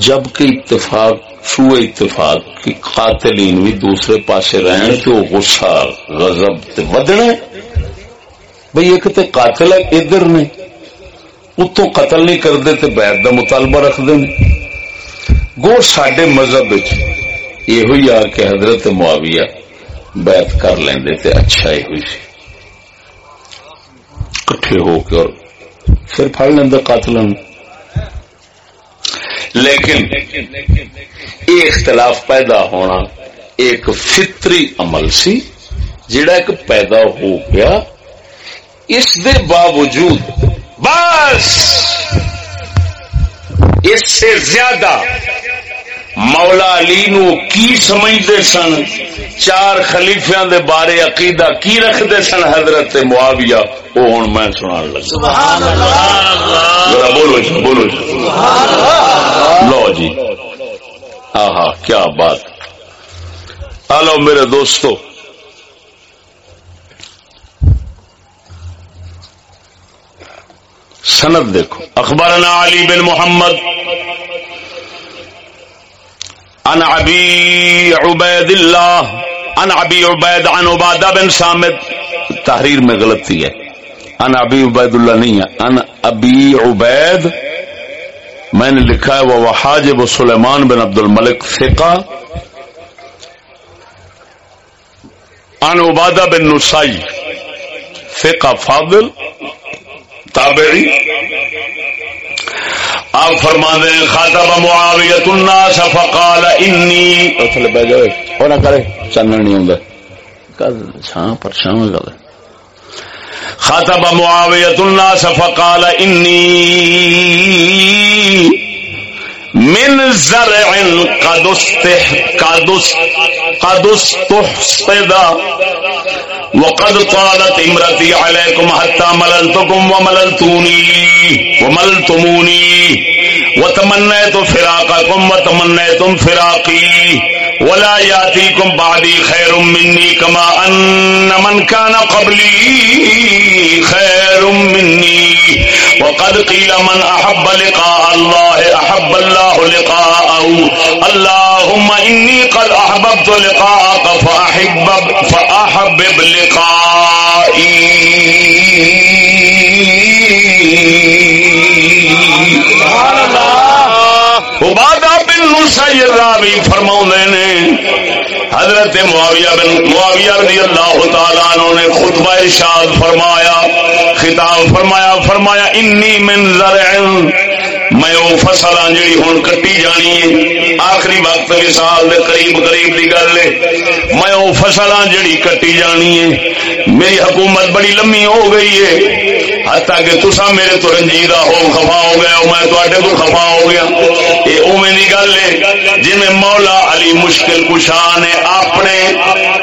جبکہ اتفاق سو اتفاق کی قاتلین بھی دوسرے پاسے رہن تو غصہ غضب تے ودنا بھئی ایک تے قاتل ہے ادھر نے۔ اتوں قتل نہیں کرتے تے بیعت دا مطالبہ رکھ دیں گو ساڈے مذہب یہ ہوئی آ کہ حضرت معاویہ بیعت کر لیندے تے اچھا ہی ہوئی سی۔ کٹھے ہو کے اور پھر پھڑ لیندے قاتلن لیکن یہ اختلاف پیدا ہونا ایک فطری عمل سی جڑا ایک پیدا ہو گیا۔ اس دے باوجود، بس اس سے زیادہ مولا علی نو کی سمجھتے سن؟ چار خلیفیا دے بارے عقیدہ کی رکھتے سن حضرت معاویہ؟ وہ ہوں میں سنا لگا۔ بولو جی بولو جی۔ لو جی۔ ہاں کیا بات۔ ہلو میرے دوستو۔ سند دیکھو۔ اخبارنا علی بن محمد۔ ان ابی عبید اللہ ان ابی عبید ان عبادہ بن سامد۔ تحریر میں غلطی ہے۔ ان ابی عبید اللہ نہیں ہے ان ابی عبید۔ میں نے لکھا ہے وہ حاجب سلیمان بن عبد الملک فقہ ان عبادہ بن نسائی فقہ فاضل، تابعی۔ آپ فرما دیں خاطب معاویت الناس فقال انی اتھلے بہ جائے او نہ کرے۔ چنن نہیں ہوندا کل چھاں پر چھاں گل خاطب معاویت الناس فقال انی من زرع قد استح قد استحصد وقد طالت امرتي عليكم حتى مللتكم ومللتوني، ومللتموني. وتمنيت فراقكم وتمنيتم فراقي، ولا ياتيكم بعدي خير مني كما ان من كان قبلي خير مني. وقد قيل من احب لقاء الله احب الله لقاءه اللهم اني قد احببت لقاءك فاحب، فاحبب لقائي عبادہ بن نسیر راوی فرماؤں نے، حضرت معاویہ بن، معاویہ رضی اللہ تعالیٰ عنہ نے خطبہ ارشاد فرمایا، خطاب فرمایا فرمایا، انی من زرع میں وہ فصل ہاں جی ہوں کٹی جانی ہے، آخری وقت وسال دے قریب قریب کی گل ہے۔ میں وہ فصل ہاں جڑی کٹی جانی ہے، میری حکومت بڑی لمبی ہو گئی ہے۔ حتیٰ کہ تسا میرے تو رنجیدہ ہو، خفا ہو گیا میں تے کو خفا ہو گیا۔ یہ اوے کی گل ہے جی مولا علی مشکل کشا نے اپنے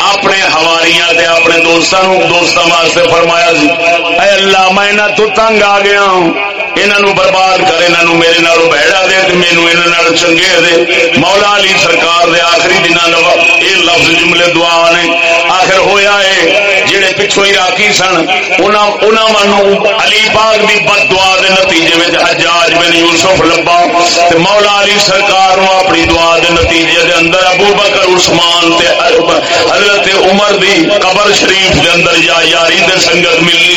اپنے ہواریاں تے اپنے دوستوں دوستوں واسطے فرمایا سی، اے اللہ میں نہ تو تنگ آ گیا ہوں۔ انہوں برباد کر، انہوں میرے نال بہڑا دے مینو انہوں چنگے دے۔ مولا علی سرکار دے آخری دن یہ لفظ جملے دعا نے آخر ہویا ہے جہے پچھو عراقی سن انہوں علی پاک دی بد دعا دے نتیجے میں حجاج بن یوسف لبا۔ تے مولا علی سرکار اپنی دعا دے نتیجے دے اندر ابو بکر، عثمان تے حضرت عمر دی قبر شریف دے اندر یا یاری دے سنگت ملی۔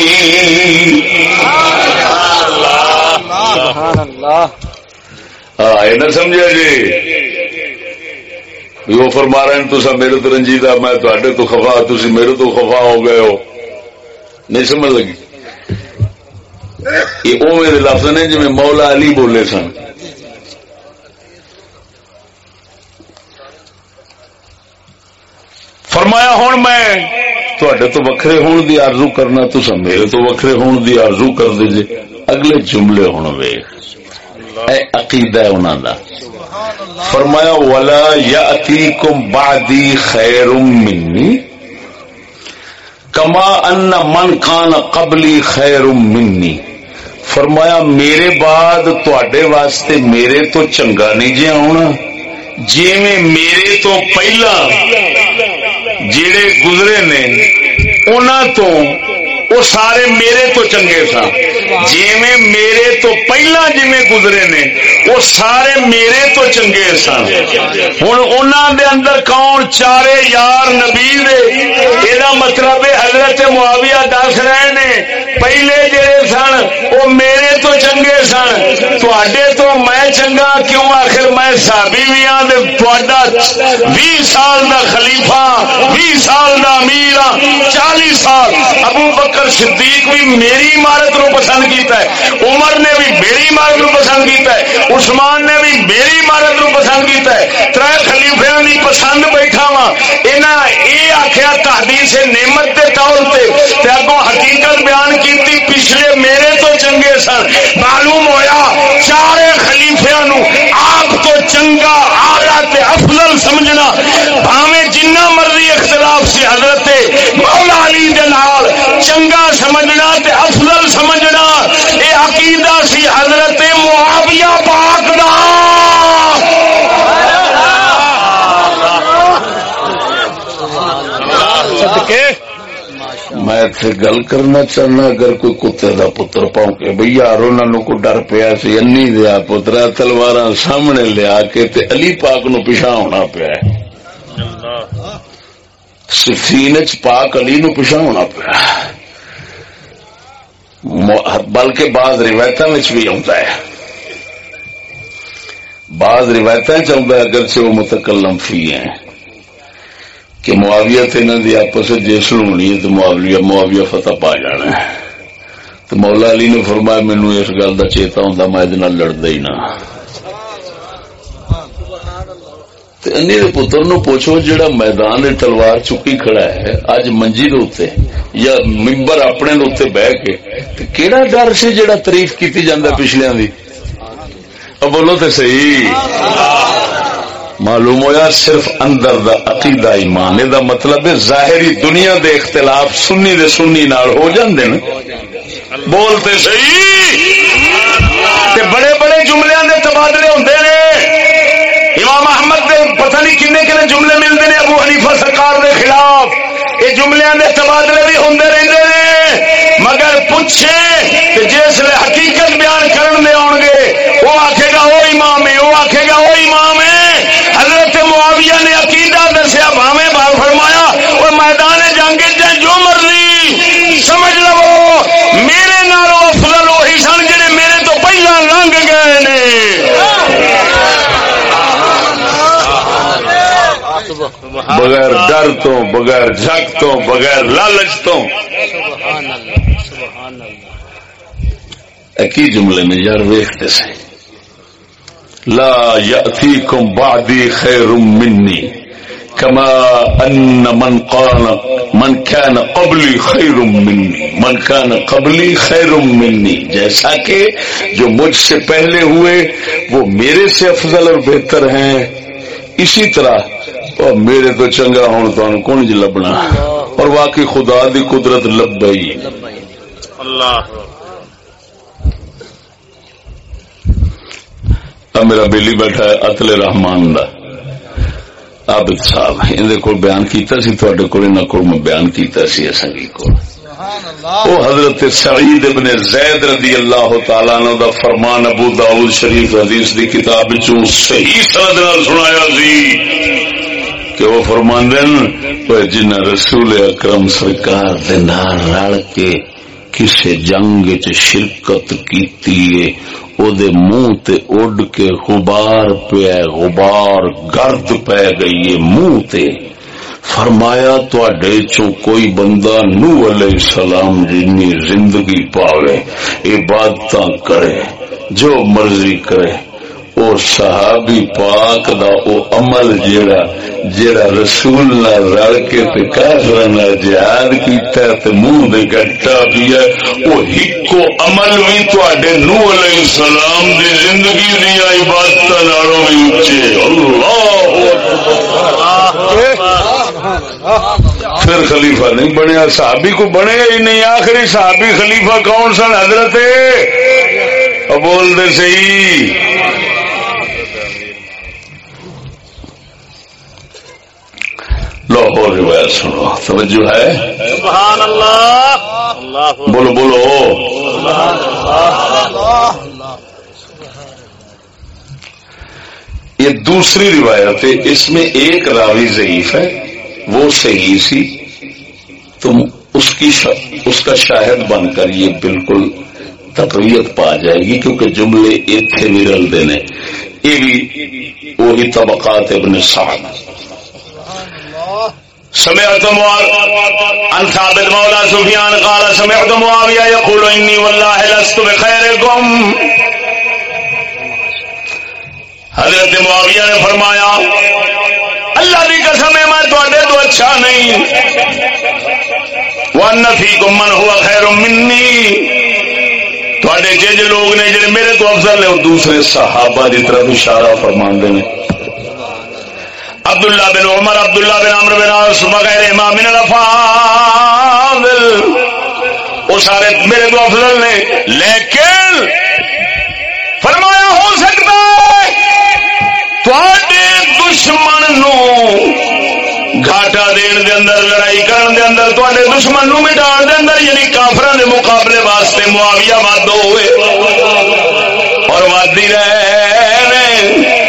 نہ سمجھا جی۔ وہ فرما رہے ہیں تو میرے تو رنجیدہ، میں تو خفا تھی میرے تو خفا ہو گئے ہو۔ نہیں سمجھ لگی؟ یہ او میرے لفظ نے جی مولا علی بولے سن۔ فرمایا ہوں میں تو وکھرے ہون دی آرزو کرنا تو میرے تو وکھرے ہون دی آرزو کر دیجیے۔ اگلے جملے ہوں ویخ۔ اے عقیدہ انہوں دا۔ فرمایا، ولا یاتیکم بعدی خیر منی کما ان من کان قبلی خیر منی فرمایا، میرے بعد تے واسطے میرے تو چنگا نہیں جی آنا جی میں میرے تو پہلا جڑے گزرے نے انہوں تو وہ سارے میرے تو چنگے سن جی میرے تو پہلا جی گزرے نے، وہ سارے میرے تو چنگے سن ہوں انہوں دے اندر کون چارے یار نبی دے؟ یہ مطلب حضرت معاویہ دس رہے نے، پہلے جڑے سن، وہ میرے تو چنگے سن۔ تے تو میں چنگا کیوں؟ آخر میں سابی بھی ہاں بھی سال دا خلیفہ بھی سال دا امیر ہاں چالیس سال۔ ابو بکر صدیق بھی میری عمارت نو پسند کیتا ہے، عمر نے بھی میری عمارت نو پسند کیتا ہے، عثمان نے بھی میری عمارت نو پسند کیتا ہے تر خلیفے کی پسند بیٹھا وا یہ آخیا تحدیث نعمت کے طور پہ اگوں حقیقت بیان کی پچھلے میرے تو چنگے سن۔ معلوم ہویا چارے خلیفیا آپ تو چنگا آلہ افضل سمجھنا بھاوے جنہ مرضی اختلاف سے حضرت مولا علی دے سمجھنا تے افضل سمجھنا اے عقیدہ سی حضرت معاویہ پاک دا۔ میں اتنے گل کرنا چاہنا اگر کوئی کتے کا پتر پاؤں کے بھائی یار انہوں کو ڈر پیا سی انی دیا پترا تلوار سامنے لیا کے تے علی پاک نو پیچھا ہونا پیا سفین پاک علی نو پیچھا ہونا پیا بلکہ بعض روایت بھی آتا ہے۔ بعض روایت چاہتا ہے، اگرچہ وہ متکلم فی ہیں۔ کہ معاویہ تے انہوں نے آپس جس ہونی ہے، تو معاویہ معاویہ فتح پا جانا ہے۔ تو مولا علی نے فرمایا مینو اس گل کا چیتا ہوں میں لڑتا ہی نہ۔ پتر نو پوچھو جڑا میدان تلوار چکی کھڑا ہے اج منجی دے یا ممبر اپنے دے بہ کے تے کیڑا ڈر سے جڑا تعریف کی جانا پچھلیا دی؟ بولو تو صحیح۔ معلوم ہویا صرف اندر دا عقیدہ ایمان دا مطلب ہے ظاہری دنیا دے اختلاف سنی دے سنی نال ہو جاندے نا بولتے صحیح۔ تے بڑے بڑے جملے دے تبادلے ہوندے نے۔ احمد دے پتہ نہیں کنے کنے جملے ملتے ہیں، ابو حنیفہ سرکار دے خلاف۔ یہ جملے دے تبادلے بھی ہوندے رہندے نے مگر پوچھے کہ جس لے حقیقت بیان کرن دے آن گے، وہ آکھے گا وہ امام ہے، وہ آکھے گا وہ امام ہے۔ حضرت معاویہ نے عقیدہ دسیا بھاوے بھاگ فرمایا، وہ میدان جنگ جو مرضی سمجھ لو، میرے نالو افضل وہی سن جڑے میرے تو پہلا لنگ گئے نے۔ بغیر ڈر تو بغیر جھک تو بغیر لالچ تو کی جملے میں یار ویختے سے. لا يأتيكم بعدي خير مني كما أن من قال من كان قبلي خير مني من كان قبلي خير مني جیسا کہ جو مجھ سے پہلے ہوئے وہ میرے سے افضل اور بہتر ہیں. اسی طرح میرے تو چنگا ہوں تو کون جی لبنا؟ اور واقعی خدا دی قدرت لب گئی اللہ میرا بیلی بیٹھا ہے اتل رحمان دا۔ عابد صاحب اندر کو بیان کیتا سی تھوڑے کو انہاں کو میں بیان کیتا سی اسنگی کو او حضرت سعید ابن زید رضی اللہ تعالی عنہ دا فرمان ابو داؤد شریف حدیث دی کتاب وچوں صحیح سند نال سنایا سی۔ کہ وہ فرمان دین جن رسول اکرم سرکار دے نال رل کے کسے جنگ چ شرکت کیتی ہے دے منہ تے اڈ کے غبار پہ غبار گرد پی گئی ہے منہ تے۔ فرمایا چو کوئی بندہ نو علیہ السلام جنی زندگی پاوے عبادت کرے، جو مرضی کرے۔ او صحابی پاک دا او عمل جیڑا جیڑا رسول نہ رل کے تے کافر نہ جہاد کیتا تے منہ دے گٹا پیا او ہکو عمل وی تواڈے نو علیہ السلام دی زندگی دی عبادت نالوں وی اونچے اللہ پھر خلیفہ نہیں بنیا، صحابی کو بنے ہی نہیں۔ آخری صحابی خلیفہ کون سن؟ حضرت بول دے صحیح لاہور روایت سنو۔ توجہ ہے؟ سبحان اللہ۔ بولو بولو۔ یہ دوسری روایت ہے اس میں ایک راوی ضعیف ہے وہ صحیح سی۔ تم اس کی شا... اس کا شاہد بن کر یہ بالکل تقویت پا جائے گی کیونکہ جملے ایک تھے نرل دینے یہ بھی وہی طبقات ابن سعد۔ سمعت عن ثابت مولا سفیان قال سمعت معاویہ یقول انی واللہ لست بخیرکم حضرت معاویہ نے فرمایا، اللہ کی قسم ہے، میں تو اچھا نہیں۔ ان فیکم من هو خیر منی تھوڑے چ لوگ نے، جڑے میرے تو افضل نے دوسرے صحابہ دی طرف اشارہ فرماندے نے۔ عبداللہ بن عمر، عبداللہ بن عمر بن عاص وغیرہ امام من الافاضل وہ سارے میرے تو افضل نے، لیکن فرمایا ہو سکتا ہے دشمن نو گھاٹا دین دے اندر، لڑائی کرن دے اندر تے دشمن نو مٹان دے اندر یعنی کافران دے مقابلے واسطے معاویہ واد ہوئے اور وادی رہے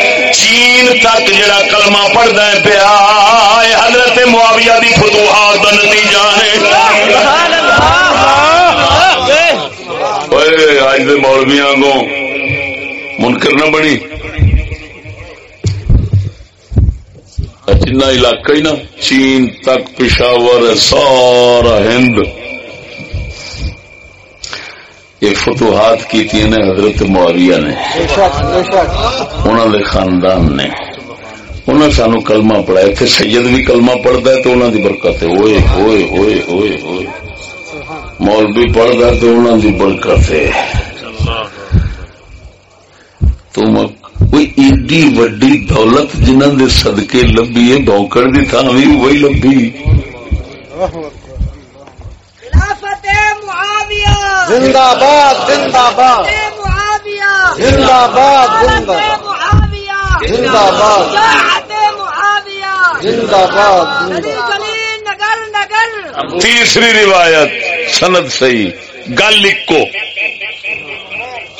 چین تک جڑا کلمہ پڑھتا ہے، پیا حضرت معاویہ دی فتوحات کا نتیجہ ہے۔ اج دے مولویاں کو منکر نہ بنی۔ اچھا، جنا علاقہ ہی نا، چین تک پشاور سارا ہند۔ یہ فتوحات کی نے حضرت معاویہ نے۔ انہوں نے خاندان نے۔ انہوں نے سانو کلمہ پڑھایا اتنے سید بھی کلمہ پڑھتا ہے تو انہوں کی برکت ہے۔ ہوئے ہوئے ہوئے ہوئے ہوئے مولوی پڑھتا ہے تو انہوں کی برکت ہے۔ تم کوئی ایڈی وڈی دولت جنہوں نے صدقے لبھی ہے بوکڑ کی تھان بھی وہی لبھی۔ زندہ باد زندہ باد زندہ باد زندہ زندہ باد زندہ باد تیسری روایت سند صحیح گل اکو۔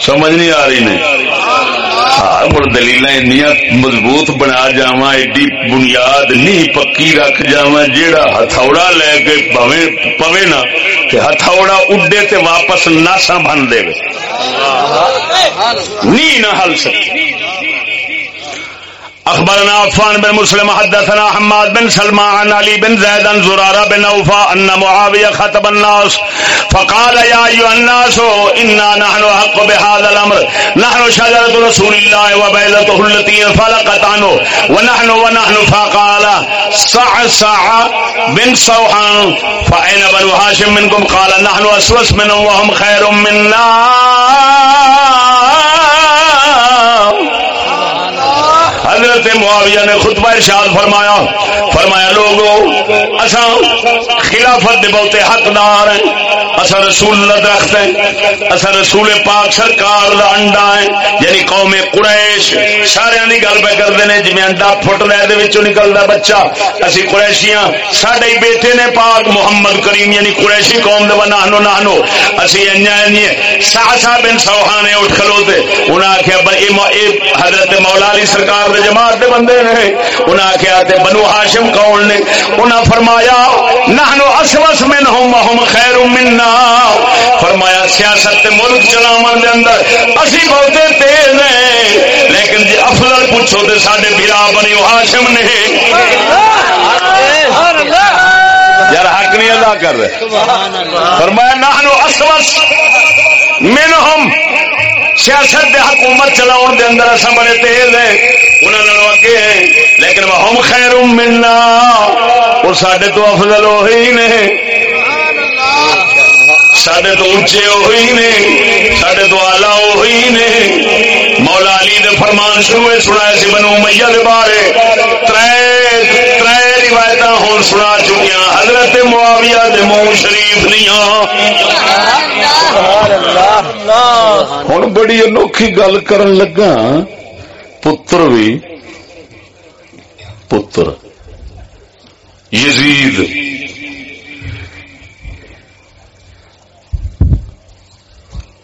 سمجھ نہیں آ رہی نے؟ ہاں مڑ دلیل مضبوط بنا جا ایڈی بنیاد نہیں پکی رکھ جا جیڑا ہتھوڑا لے کے پوے پوے نا۔ کہ ہتھوڑا اڈے تے واپس ناسا بن دے نی نہ ہل سکتی اخبرنا عفان بن مسلم، حدثنا حماد بن سلمى عن علي بن زيد عن زرارة بن أوفا أن معاوية خطب الناس، فقال يا أيها الناس إنا نحن حق بهذا الأمر نحن شجرة رسول الله وبيلته التي فلقت عنه ونحن ونحن فقال، صع صع بن صوحان فأين بنو هاشم منكم قال نحن أسوس منهم وهم خير منا حضرت معاویہ نے خطبہ ارشاد فرمایا فرمایا، لوگو، اساں خلافت دے بہتے حقدار ہیں، اساں رسول اللہ درخت ہیں، اساں رسول پاک سرکار دا انڈا ہے یعنی قوم قریش سارے دی گل پہ کردے نے جویں انڈا پھٹ لے دے وچوں نکلدا بچہ، اسی قریشیاں، ساڈے ہی بیٹے نے پاک محمد کریم یعنی قریشی قوم دے نہنو نہنو اسی انیا انیا ساسا بن سوہانے اٹھ کھلوتے، انہاں آکھیا حضرت مولا علی سرکار دے جماعت سرکار دے بندے نے۔ انہاں آخیا تے بنو ہاشم کون نے؟ انہاں فرمایا، نحنو اسوس من منہم وہم خیر منا۔ فرمایا، سیاست تے ملک چلاون دے اندر اسی بہتے تیز ہیں۔ لیکن جی افضل پوچھو تے ساڈے بھرا بنو ہاشم نے۔ یار حق نہیں ادا کر رہے۔ فرمایا، نحنو اسوس منہم سیاست دے حکومت چلاؤ دے اندر اصا بڑے تیز ہیں۔ انہوں نے اگے ہیں۔ لیکن وہ ہم خیر ملنا اور سڈے تو افضل وہی نے۔ سڈے تو اچے وہی نے۔ سڈے تو آلہ وہی نے۔ مولا علی دے فرمان شروع سنا سی، بنو میاں دے بارے۔ تر روایت ہوں سنا چکیا حضرت معاویہ دے منہ شریف نہیں ہوں بڑی انوکھی گل کرن لگا پتر بھی پتر یزید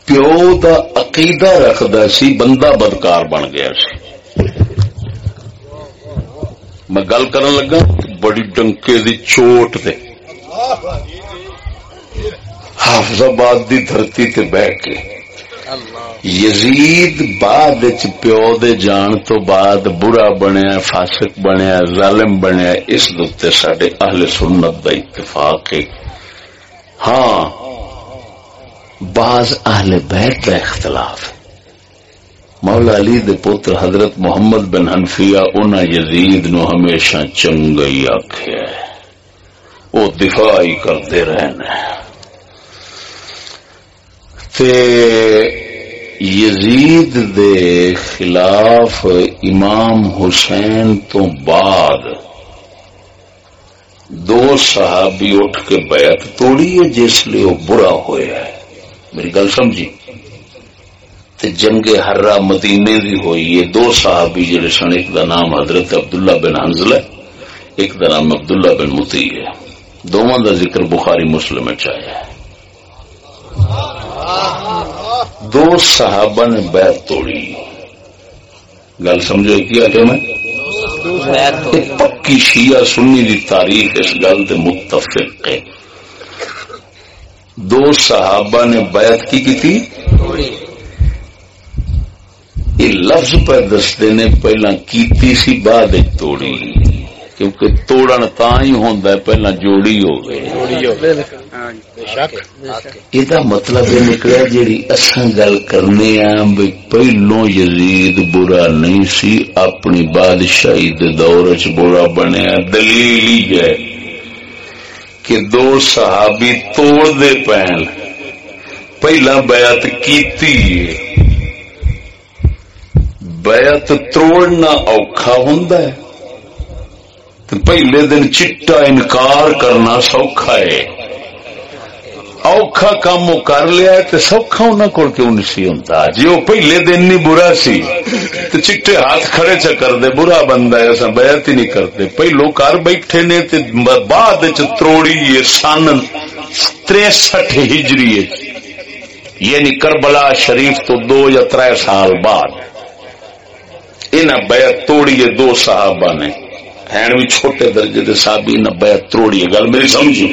پیو دا عقیدہ رکھدا سی بندہ بدکار بن گیا سی میں گل کرن لگا، بڑی ڈنکے دی چوٹ تے حافظ آباد دی دھرتی تے بہ کے۔ یزید بعد پیو دے جان تو بعد برا بنیا، فاسق بنیا، ظالم بنیا، اس دے سڈے اہل سنت دا اتفاق ہے۔ ہاں بعض اہل بیت کا اختلاف ہے۔ مولا علی دے پتر حضرت محمد بن حنفیہ انہاں یزید نو ہمیشہ چنگا ہی آخیا ہے دفاع ہی کرتے رہنا تے یزید دے خلاف امام حسین تو بعد دو صحابی اٹھ کے بیعت توڑی ہے، جس لیے وہ برا ہوا ہے۔ میری گل سمجھی؟ تے جنگ ہررا مدینے دی ہوئی ہے۔ دو صحابی جڑے سن ایک دا نام حضرت عبداللہ بن حنزلہ ایک دا نام عبداللہ بن متی ہے۔ دونوں دا ذکر بخاری مسلم چاہیا ہے۔ دو صحابہ نے بیعت توڑی۔ گل سمجھو کیا کہ میں؟ یہ پکی شیعہ سنی دی تاریخ اس گل دے متفق ہے۔ دو صحابہ نے بیعت کی کی تھی یہ لفظ پہ دستے نے پہلا کیتی سی بعد توڑی۔ کیونکہ توڑن تا ہی ہوندا ہے پہلا جوڑی ہو گئی۔ یہ مطلب یہ نکلا جیڑی اصا گل کرنے آ بھی پہلو یزید برا نہیں سی اپنی بادشاہی دے دور چ برا بنیا۔ دلیل ہی ہے کہ دو صحابی توڑ دے پہن۔ پہلا بیعت کیتی۔ ہے بیعت توڑنا اوکھا ہوندا ہے تو پہلے دن چٹا انکار کرنا سوکھا ہے اوکھا کام وہ کر لیا ہے تو سوکھا انہوں کو کیوں نہیں سی ہوتا جی وہ پہلے دن نہیں برا سی تو چٹے ہاتھ کھڑے چ کر دے برا بندہ ہے اصا بیعت ہی نہیں کرتے پہلو کر بیٹھے نے تے بعد چ تروڑی یہ سن تریسٹھ ہجری یعنی کربلا شریف تو دو یا تر سال بعد انہیں بیعت توڑی ہے دو صحابہ نے ہیں بھی چھوٹے درجے دے صحابی نہ بیعت توڑی ہے گل میری سمجھی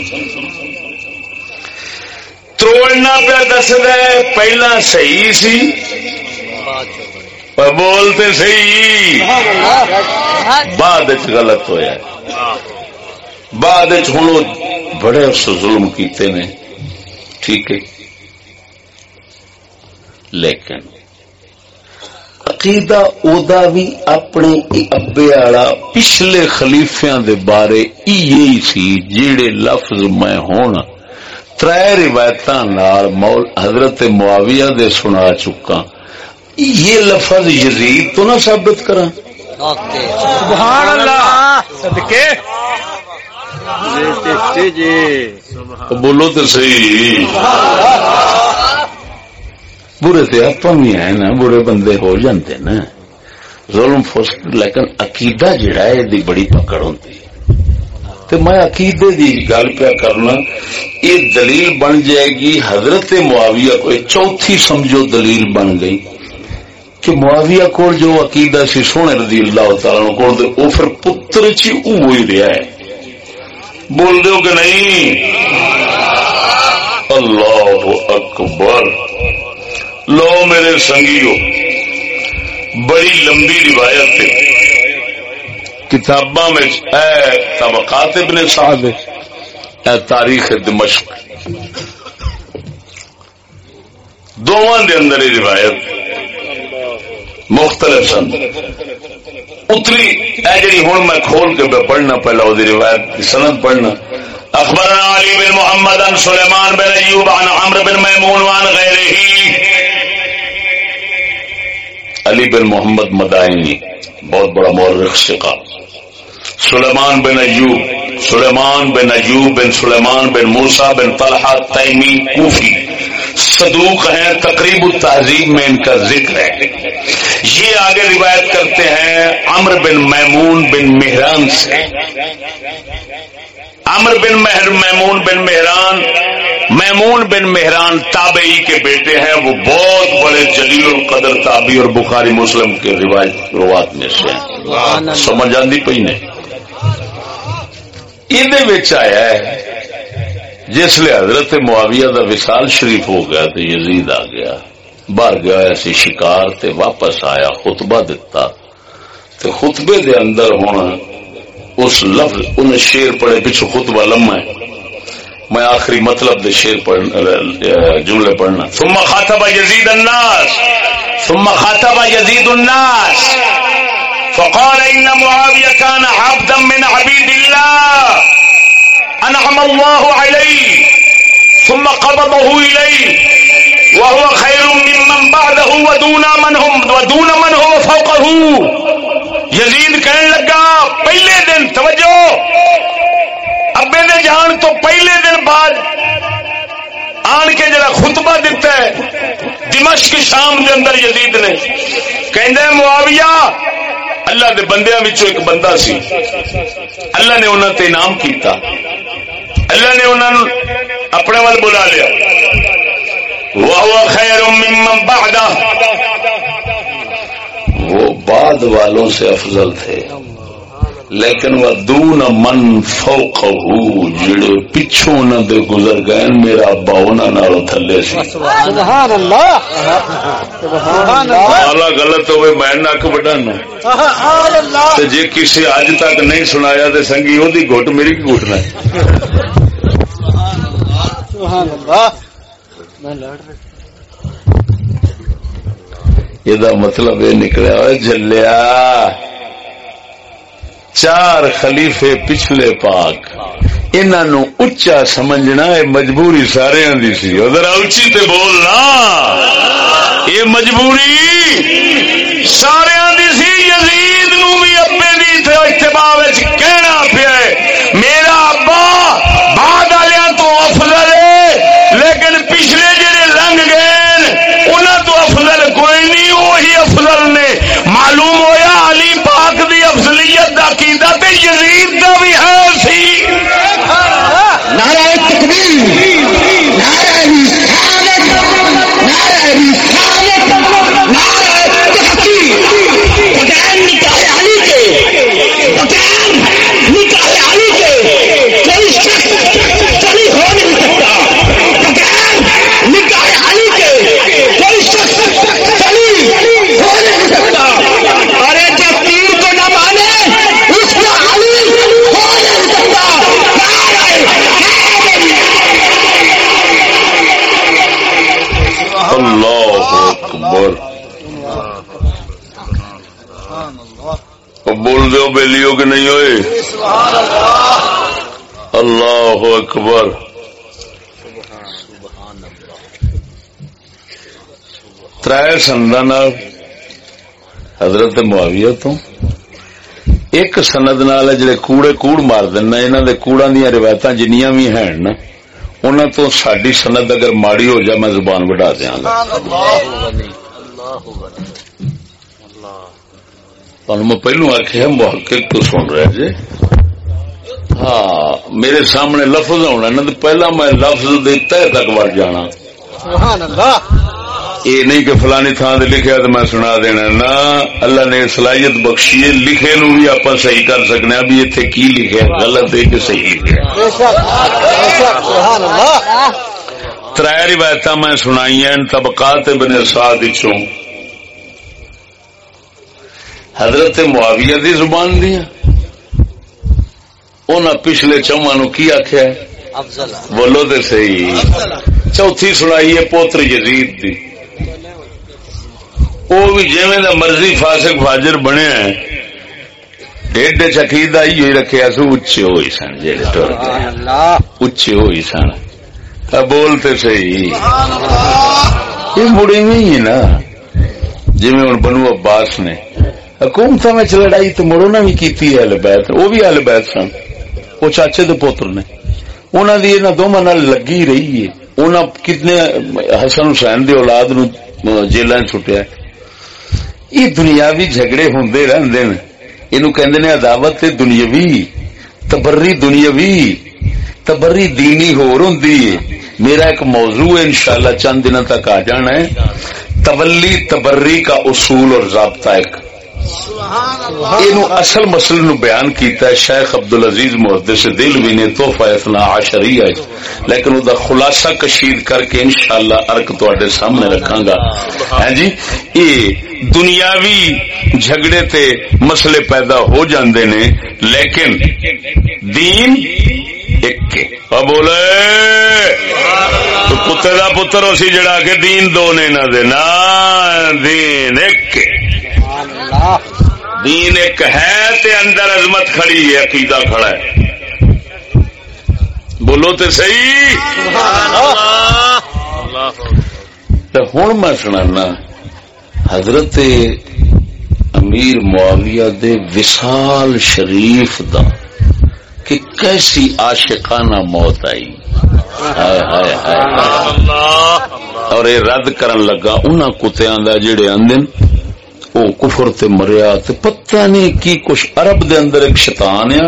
توڑنا پہ دس دے پہلا صحیح سی پر بولتے صحیح بعد وچ غلط ہویا ہے بعد وچ ہن بڑے اس ظلم کیتے نے ٹھیک ہے لیکن عقیدہ اودا بھی اپنے ابے والا پچھلے خلیفیاں دے بارے یہی سی جیڑے لفظ میں ہونا تر روایت مول حضرت معاویہ دے سنا چکا۔ یہ لفظ یزید تو نہ ثابت کرا سبحان اللہ صدقے۔ بولو تو صحیح۔ برے تو آپ بھی ہیں نا برے بندے ہو جاتے نا۔ ظلم فسق، لیکن عقیدہ جڑا ہے دی بڑی پکڑ ہوتی ہے تو میں عقیدے دی گل پیا کرنا یہ دلیل بن جائے گی، حضرت معاویہ کو چوتھی سمجھو دلیل بن گئی کہ معاویہ کو جو عقیدہ سی، سونے رضی اللہ تعالی کو وہ پھر پتر چی وہی رہا ہے۔ بول دو کہ نہیں؟ اللہ اکبر۔ لو میرے سنگیو، بڑی لمبی روایت ہے۔ کتاباں میں، اے طبقات ابن صاحب اے تاریخ دمشق۔ دونوں دے اندر یہ روایت، مختلف سن۔ اتری، اے جڑی ہوں میں کھول کے پڑھنا، پہلا وہ روایت کی سند پڑھنا۔ اخبرنا علی بن محمد ان سلیمان بن ایوب عن عمرو بن میمون وان غیرہ علی بن محمد مدائنی، بہت بڑا مورخ سکا سلیمان بن ایوب، سلیمان بن ایوب بن سلیمان بن موسا بن طلحہ تیمی کوفی۔ صدوق ہیں، تقریب التہذیب میں ان کا ذکر ہے۔ یہ آگے روایت کرتے ہیں امر بن میمون بن مہران سے۔ امر بن مہر میمون بن مہران میمون بن مہران تابعی کے بیٹے ہیں وہ بہت بڑے جلیل القدر تابعی اور بخاری مسلم کے روایت روات میں سے ہیں۔ سمجھ آندی پی نہیں آیا ہے جس لیے حضرت معاویہ دا وصال شریف ہو گیا تو یزید آ گیا۔ باہر گیا ایسی شکار تے واپس آیا خطبہ دتا۔ تے خطبے دے اندر ہونا اس لفظ ان شیر پڑے پیچھو خطبہ لما ہے۔ میں آخری مطلب دے شیر پڑھنا جملے پڑھنا۔ ثم خاطب یزید الناس۔ ثم خاطب یزید الناس۔ فقال ان معاویہ كان عبدا من عبید اللہ۔ انعم الله عليه ثم قبضه إليه وهو خير ممن بعده ودون من هم ودون من هو فوقه۔ یزید کہنے لگا، پہلے دن، توجہ! ابے دے جان تو پہلے دن بعد آن کے جڑا خطبہ دیتا ہے، دمشق شام دے اندر یزید نے۔ کہندے معاویہ، اللہ دے بندیاں وچوں ایک بندہ سی۔ اللہ نے انہاں تے انعام کیتا۔ اللہ نے انہاں اپنے وال بلا لیا۔ وهو خیر ممن بعدہ۔ وہ بعد والوں سے افضل تھے۔ لیکن وہ دون من فوق جڑے پچھوں نہ دے گزر گئے میرا ابا انہاں نالوں تھلے سی۔ سبحان اللہ سبحان اللہ غلط ہوئے میں نک وڈانا سبحان اللہ تے جے کسی اج تک نہیں سنایا تے سنگی او دی گھٹ میری کی گھٹنا ہے؟ سبحان اللہ میں لڑ رہا یہ مطلب یہ نکلیا ہوئے جلیا چار خلیفے پچھلے پاک۔ انہوں اچا سمجھنا یہ مجبوری سارے دی سی۔ ادھر اچھی تے بولنا۔ یہ مجبوری سارے دی سی، یزید۔ اب بول بیلیو کہ نہیں ہوئے؟ اللہ اکبر۔ تر سندان حضرت معاویہ تو ایک سند نال جڑے کوڑے کوڑ مار دینا انہوں دے کوڑا دیا روایت جنیاں بھی ہیں نا انہوں تو ساری سند اگر ماڑی ہو جائے میں زبان بڑھا دیا گا۔ تمہیں میں پہلو آخیا محقق تو سن رہے جی۔ ہاں میرے سامنے لفظ ہونا نا پہلا میں لفظ دے تہ تک بڑھ جانا۔ سبحان اللہ۔ یہ نہیں کہ فلانی تھان سے لکھیا تو میں سنا دینا نا اللہ نے صلاحیت بخشی ہے لکھے نو بھی آپ صحیح کر سکنے ابھی اتنے کی لکھے غلط ہے کہ صحیح لکھے اللہ۔ تر روایت میں سنائی ہیں طبقات ابن سعد چوں حضرت معاویہ دی زبان دیا انہاں پچھلے چواں نو کی آخیا بولو تے صحیح۔ چوتھی سنائی ہے پوتر یزید دی۔ وہ بھی جیویں دا مرضی فاسق فاجر بنیا ہے ڈیڈ چکیدہ ہی رکھیا سو اچے ہوئی سن جیڑے ٹر گئے۔ سبحان اللہ۔ اچے ہوئی سن۔ بولتے صحیح۔ یہ مڑی نہیں نا جی ہوں بنو عباس نے۔ حکومت میں لڑائی تو مڑو نے بھی کی اہل بیت، وہ بھی اہل بیت سن۔ وہ چاچے دے پوتر نے۔ انہوں دی انہوں دونوں نال لگی رہی ہے۔ انہوں کتنے حسن حسین دی اولاد نو جیلوں چھٹیا یہ دنیاوی جھگڑے ہوندے رہندے نے۔ اینو کہندے نے عداوت تے دنیاوی، تبری دنیاوی، تبری دینی ہور ہوندی ہے۔ میرا ایک موضوع ہے، انشاءاللہ چند دنوں تک آ جانا ہے۔ تولی تبری کا اصول اور ضابطہ ایک۔ اینو اصل مسئلے نو بیان کیتا ہے شیخ عبدالعزیز محدث دلوی نے تحفہ اثنا عشریہ ہے لیکن او دا خلاصہ کشید کر کے انشاءاللہ ارک تواڈے سامنے رکھاں گا۔ ہیں جی؟ یہ دنیاوی جھگڑے تے مسئلے پیدا ہو جاندے نے لیکن دین ایک بولے۔ تو کتے دا پتر اسی جڑا کے دین دو نے نہ دے نا دین ایک دین ایک ہے تے اندر عظمت کھڑی ہے، عقیدہ کھڑا ہے۔ بولو تو صحیح؟ تو ہوں میں سنانا، حضرت امیر معاویہ دے وصال شریف دا کہ کیسی عاشقانہ موت آئی۔ ہائے ہائے ہائے۔ اور یہ رد کرن لگا، انہاں کتیاں دا جڑے آندن او کفر تے مریا تے پتہ نہیں کی کچھ عرب دے اندر ایک شیطان ہے۔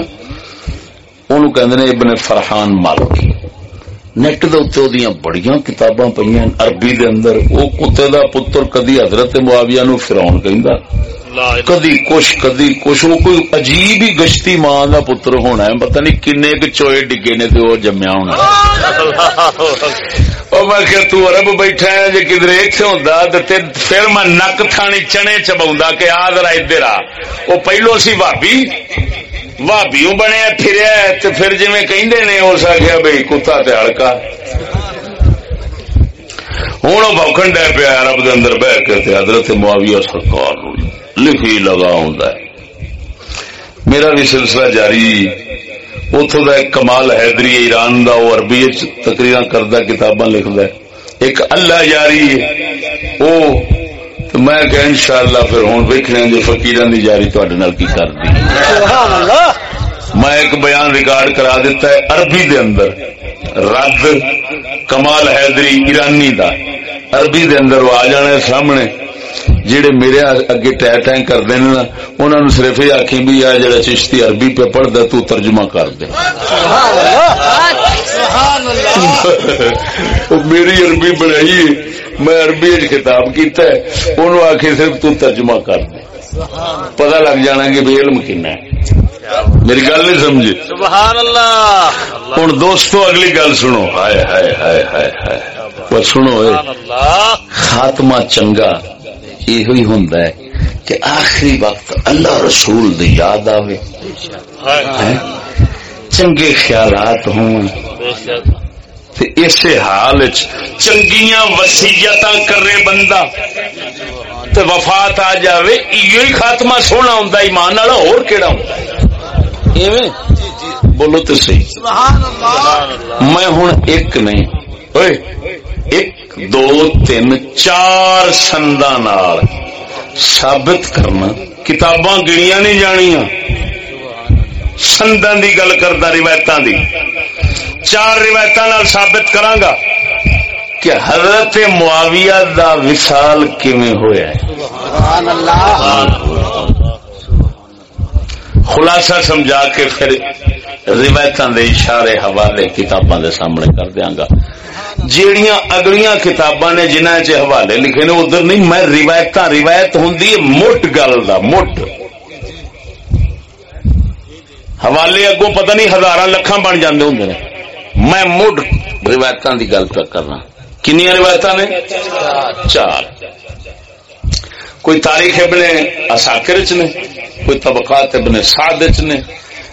اونوں کہندے نے ابن فرحان مالکی نیٹ دے اوتے اودیاں بڑیاں کتاباں پئیاں عربی دے اندر او کتے دا پتر کدی حضرت معاویہ نو فرعون کہندا۔ کدی کچھ کدی کچھ۔ وہ کوئی عجیب ہی گشتی ماں کا پتر ہونا ہے۔ پتہ نہیں کنے کے چوئے ڈگے نے تو وہ جمیا ہونا میں کہ تو عرب بیٹھا ہے جی کدھر اتنے ہوتا تو پھر میں نک تھانی چنے چبا کہ آ ذرا ادھر آ۔ وہ پہلو سی بھابی بھابیوں بنیا پھریا تو پھر جی کہندے نے اس آخیا بھائی کتا تے ہڑکا۔ ہوں وہ بوکھن ڈے پیا عرب دے اندر بہ کے تے حضرت معاویہ سرکار لکھی لگا ہوں میرا بھی سلسلہ جاری اتو کا ایک کمال حیدری ایران دا وہ عربی تقریر کردہ کتاباں لکھدا ہے ایک اللہ جاری ہے وہ تو میں کہ انشاءاللہ پھر ہوں ویکھنے جو فقیران دی جاری نال کی کر دی اللہ میں ایک بیان ریکارڈ کرا دیتا ہے عربی دے اندر رد کمال حیدری ایرانی دا عربی دے اندر وہ آ جانے سامنے جڑے میرے اگے ٹہ ٹہ کرتے ہیں نا انہوں نے صرف یہ آخی بھی آ جڑا چشتی عربی پہ پڑھتا تو ترجمہ کر دے۔ سبحان اللہ۔ سبحان اللہ وہ میری عربی بنائی ہے، میں عربی خطاب کیتا ہے انہوں آخی صرف تو ترجمہ کر دے۔ پتہ لگ جانا کہ بھی علم کنا ہے۔ میری گل نہیں سمجھے سبحان اللہ۔ ہوں دوستو اگلی گل سنو۔ ہائے ہائے ہائے ہائے ہائے۔ پر سنو خاتمہ چنگا۔ یہ ہوں کہ آخری وقت اللہ رسول دی یاد آوے؟ چنگے خیالات ہوں اسے حال چنگیاں وسیعتاں کرے بندہ تے وفات آ جاوے ایو ہی خاتمہ سونا ہوندا ایمان والا اور کیڑا ایویں بولو تے صحیح میں ہوں ایک نہیں ایک دو تین چار سندا نال ثابت کرنا کتاباں گنیاں نہیں جانیاں سنداں دی گل کردا روایتاں دی۔ چار روایتاں نال ثابت کراں گا کہ حضرت معاویہ دا وصال کیویں ہویا ہے۔ سبحان اللہ۔ خلاصہ سمجھا کے پھر روایتاں دے اشارے حوالے کتاباں دے سامنے کر دیاں گا۔ جیڑیاں اگلیاں کتاباں نے جنہاں چ حوالے لکھے نے، ادھر نہیں، میں روایتاں، روایت ہوندی ہے مٹ گل دا، مٹ۔ حوالے اگوں پتہ نہیں ہزاراں لکھاں بن جاندے ہوندے نے۔ میں مٹ روایتاں دی گل پہ کرنا کنیاں روایتاں نے؟ چار۔ کوئی تاریخ ابن اساکر چ نے، کوئی طبقات ابن سعد چ نے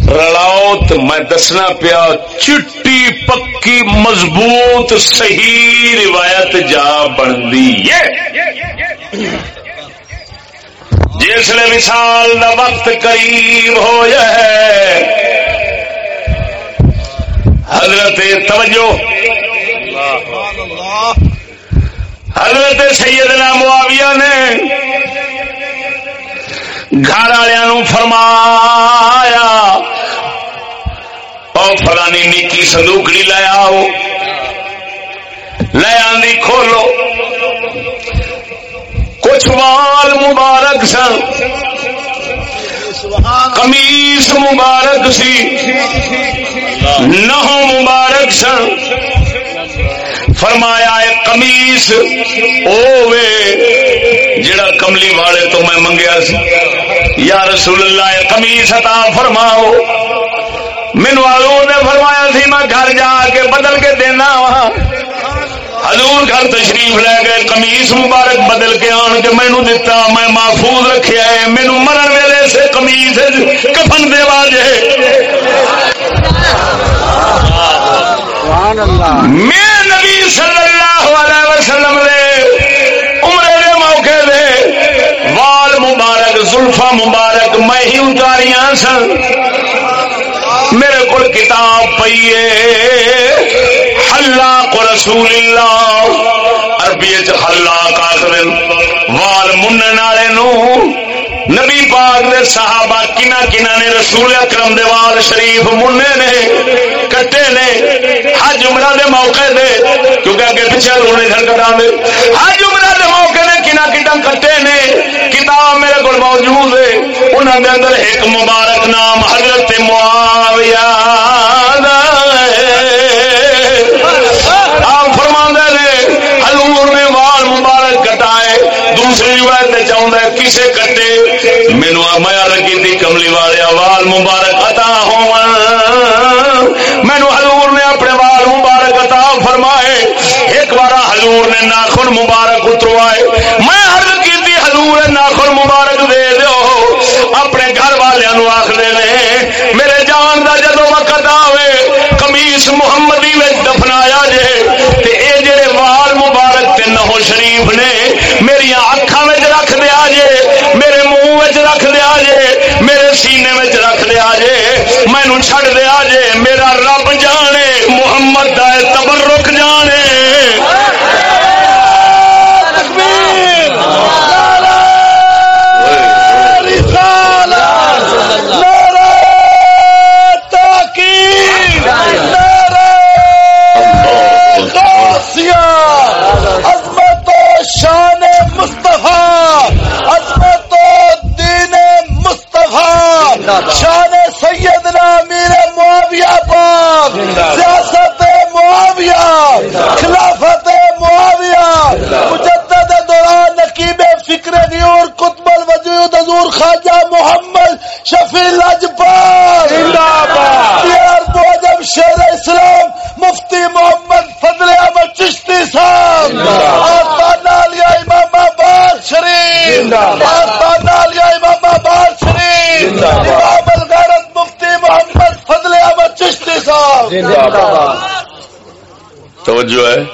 رلاؤ تو میں دسنا پیا، چٹی پکی مضبوط صحیح روایت جا بنتی ہے۔ جسے وصال وقت قریب ہو جائے حضرت توجہ۔ حضرت سیدنا معاویہ نے گھر والوں فرمایا اور فلانی نکی سندوکڑی لے آؤ۔ لے آندی کھولو۔ کچھ وال مبارک سن۔ کمیس مبارک سی۔ نہ مبارک سن۔ فرمایا ہے کمیس اوے جڑا کملی والے تو میں منگیا سی۔ یا رسول اللہ کمیس عطا فرماؤ۔ مینو آلو نے فرمایا سی میں گھر جا کے بدل کے دینا وہاں حضور گھر تشریف لے گئے کمیس مبارک بدل کے آن کے مینو دتا میں محفوظ رکھیا ہے۔ مینو مرن ویلے سے کمیس کفن دے واجے۔ میں نبی صلی اللہ علیہ وسلم دے عمرے دے موقع دے وال مبارک زلفا مبارک میں ہی اتاریاں سن۔ میرے کو کتاب پیے حلاق رسول اللہ۔ عربی حلاق آخر وال من والے نو۔ نبی پاک دے صحابہ کنا کنا نے رسول اکرم دے وال شریف منے نے، کٹے نے، حج عمرہ دے موقع دے، کیونکہ اگے پیچھے رونے گھر کٹا دے۔ حج عمرہ دے موقع نے کنا کنا کٹے نے، کتاب میرے کو موجود ہے۔ انہوں دے اندر ایک مبارک نام حضرت معاویہ۔ دوسری روایت چاہتا ہے کسے کٹے؟ مینو میا لگی تھی کملی والے وال مبارک عطا ہو مینو حضور نے اپنے وال مبارک عطا فرمائے۔ ایک بار حضور نے ناخن مبارک اتروائے میں عرض کی تھی حضور ناخن مبارک دے دو اپنے گھر والوں آخر نے، میرے جان کا جدو وقت آوے کمیس محمدی میں دفنایا جے۔ تے اے جڑے وال مبارک تے نہو شریف نے میری اکھاں وچ رکھ دیا جے میرے منہ وچ رکھ دیا جے، میرے سینے میں رکھ دیا جے مینو چھڑ دیا جے، میرا رب جانے، محمد دا تبرک شان سیدنا امیر معاویہ پاک سیاست معاویہ خلافت توجہ ہے۔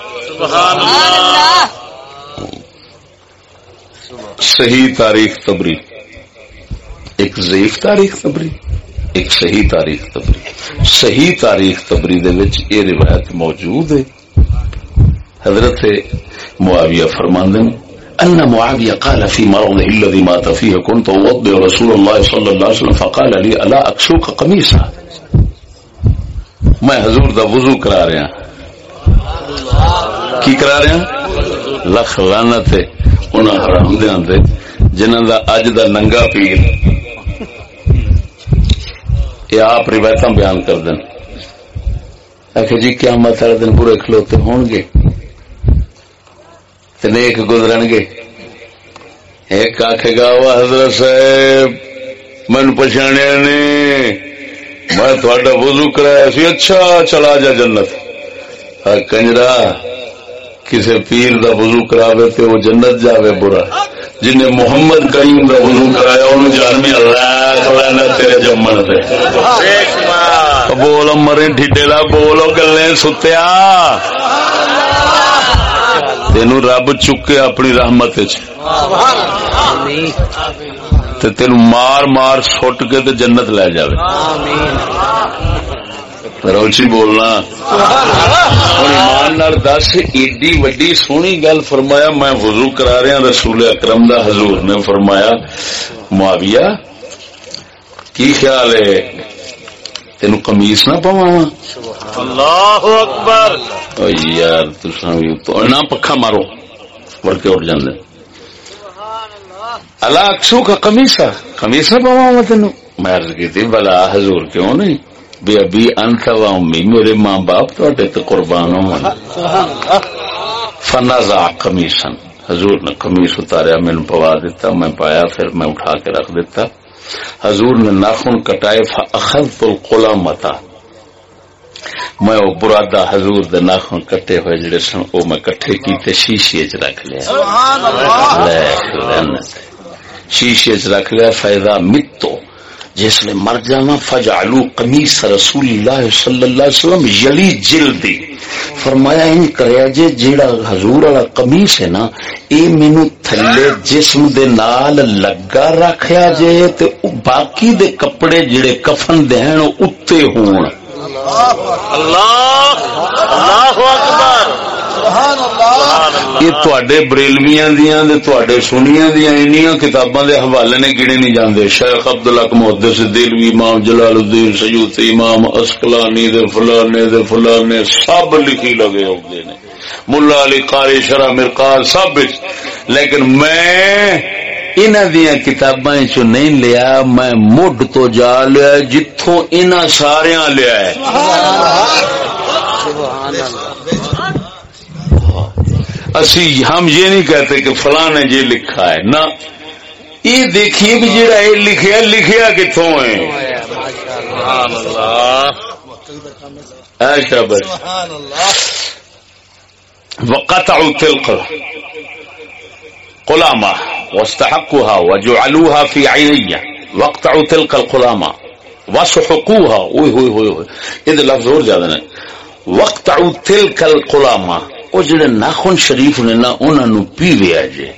صحیح تاریخ تبری۔ ایک ضعیف تاریخ تبری۔ ایک صحیح تاریخ تبری۔ صحیح تاریخ تبری دے وچ یہ روایت موجود ہے۔ حضرت معاویہ فرماندن أن معاوية قال في مرضه الذي مات فيه كنت أوضي رسول الله صلى الله عليه وسلم فقال لي ألا أكسوك قميصا میں حضور دا وضو کرا رہا کی کرا رہا لکھ لانت ہے انہاں حرام دے آندے جنہاں دا اج دا ننگا پیر۔ یہ آپ روایت بیان کر دیں۔ آخر جی کیا مت والے دن برے کھلوتے ہون گے۔ تے نیک گزرن گے۔ ایک آخے گا وہ حضرت صاحب من پچھاڑیا نے۔ میں تھوڑا وضو کرایا سی اچھا چلا جا جنت۔ کنجرا کسی پیر دا وضو کراوے تے وہ جنت جاوے برا۔ جن محمد کریم دا وضو کرایا انہوں جان میں اللہ تیرے جمن سے بول مرے ڈھڈے لا بولو گلے ستیا۔ تین رب چکے اپنی رحمت تین مار مار سٹ کے تے جنت لے جائے روچی بولنا۔ نال دس ایڈی وڈی سونی گل فرمایا میں وضو کرا رہا رسول اکرم دا حضور نے فرمایا معاویہ کی خیال ہے؟ تین کمیس نہ پوا اللہ اکبر۔ یار تساں بھی تو نہ پکھا مارو وڑ کے اٹھ جاندے۔ اللہ اکسو کا کمیسا کمیس نہ پوا تینو۔ میں عرض کی تھی بلا حضور کیوں نہیں؟ بے ابھی انت و امی میرے ماں باپ تے قربان ہون۔ فنزع قمیصا۔ حضور نے قمیص اتاریا میں نے پوا دیتا میں پایا پھر میں اٹھا کے رکھ دیتا۔ حضور نے ناخن کٹائے فاخذت القلمتا میں وہ برادہ حضور دے ناخن کٹے ہوئے جڑے سن او میں کٹھے کیتے شیشے چ رکھ لیا۔ لے لعنت شیشے چ رکھ لیا فیضا متو جس نے مر جانا فجعلو قمیص رسول اللہ صلی اللہ علیہ وسلم یلی جلدی۔ فرمایا، ان کریا جے جیڑا حضور والا قمیص ہے نا، اے مینو تھلے جسم دے نال لگا رکھیا جے تے باقی دے کپڑے جڑے کفن دے ہیں، او ہون۔ اللہ اللہ! یہ تے بریلویاں دیاں دے تے سنیاں دیاں انیاں کتاباں دے حوالے نے گنے نہیں جاندے؟ شیخ عبد الحق محدث دلوی امام جلال الدین سیوطی، امام اسقلانی دے، فلانے دے، فلانے، سب لکھی لگے ہوندے نے۔ ملا علی قاری، شرح مرقال، سب لیکن میں انہاں دیاں کتاباں چوں نہیں لیا، میں مڈ تو جا لیا، جتھوں انہاں ساریاں لیا ہے۔ سبحان اللہ۔ اسی ہم یہ نہیں کہتے کہ فلاں نے یہ لکھا ہے، نہ۔ یہ دیکھیے بھی جڑا یہ لکھیا لکھیا کتوں ہے؟ ایسا بس وقطعوا تلك قلامة واستحقوها وجعلوها في عيني۔ وقطعوا تلك القلامة وسحقوها۔ اوئے ہوئے ہوئے ہوئے۔ یہ لفظ اور زیادہ نے وقطعوا تلك القلامة وہ جڑے ناخن شریف نے نا انہاں نو پیویا جے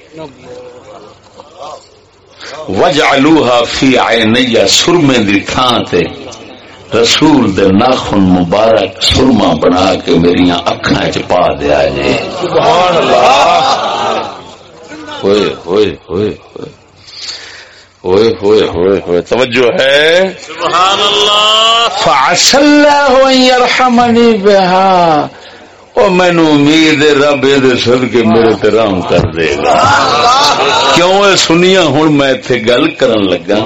وجعلوها في عيني سرمے دی تھاں تے رسول دے ناخن مبارک سرما بنا کے میری اکھاں چ پا دیا جے سبحان اللہ ہوئے ہوئے ہوئے ہوئے ہوئے ہوئے ہوئے ہوئے توجہ ہے سبحان اللہ فعسى الله ان يرحمني بها او مینو امید ہے رب دے صدقے میرے تے کر دے گا۔ کیوں اے سنیا ہن میں ایتھے گل کرن لگا۔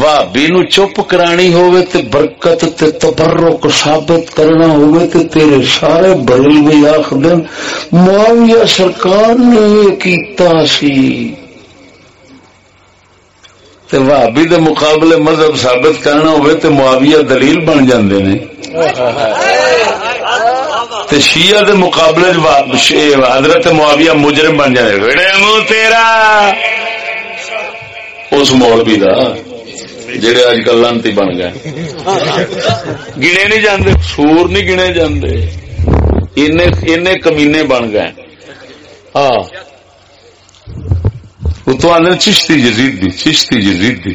بھابی نو چپ کرانی ہوئے تے برکت تے تبرک ثابت کرنا ہوئے تے تیرے سارے بڑل بھی آخدن، معاویہ سرکار نے یہ کیتا سی۔ تے بھابی دے مقابلے مذہب ثابت کرنا ہوئے تے معاویہ دلیل بن جاندے نے۔ تے شیعہ دے مقابلے حضرت معاویہ مجرم بن جاندے وڑے منہ تیرا! اس مولوی دا جڑے اج کل لانتی بن گئے۔ گنے نہیں جاندے، سور نہیں گنے جاندے۔ اینے کمینے بن گئے۔ ہاں۔ اتو آدھے چشتی یزید دی، چشتی یزید دی۔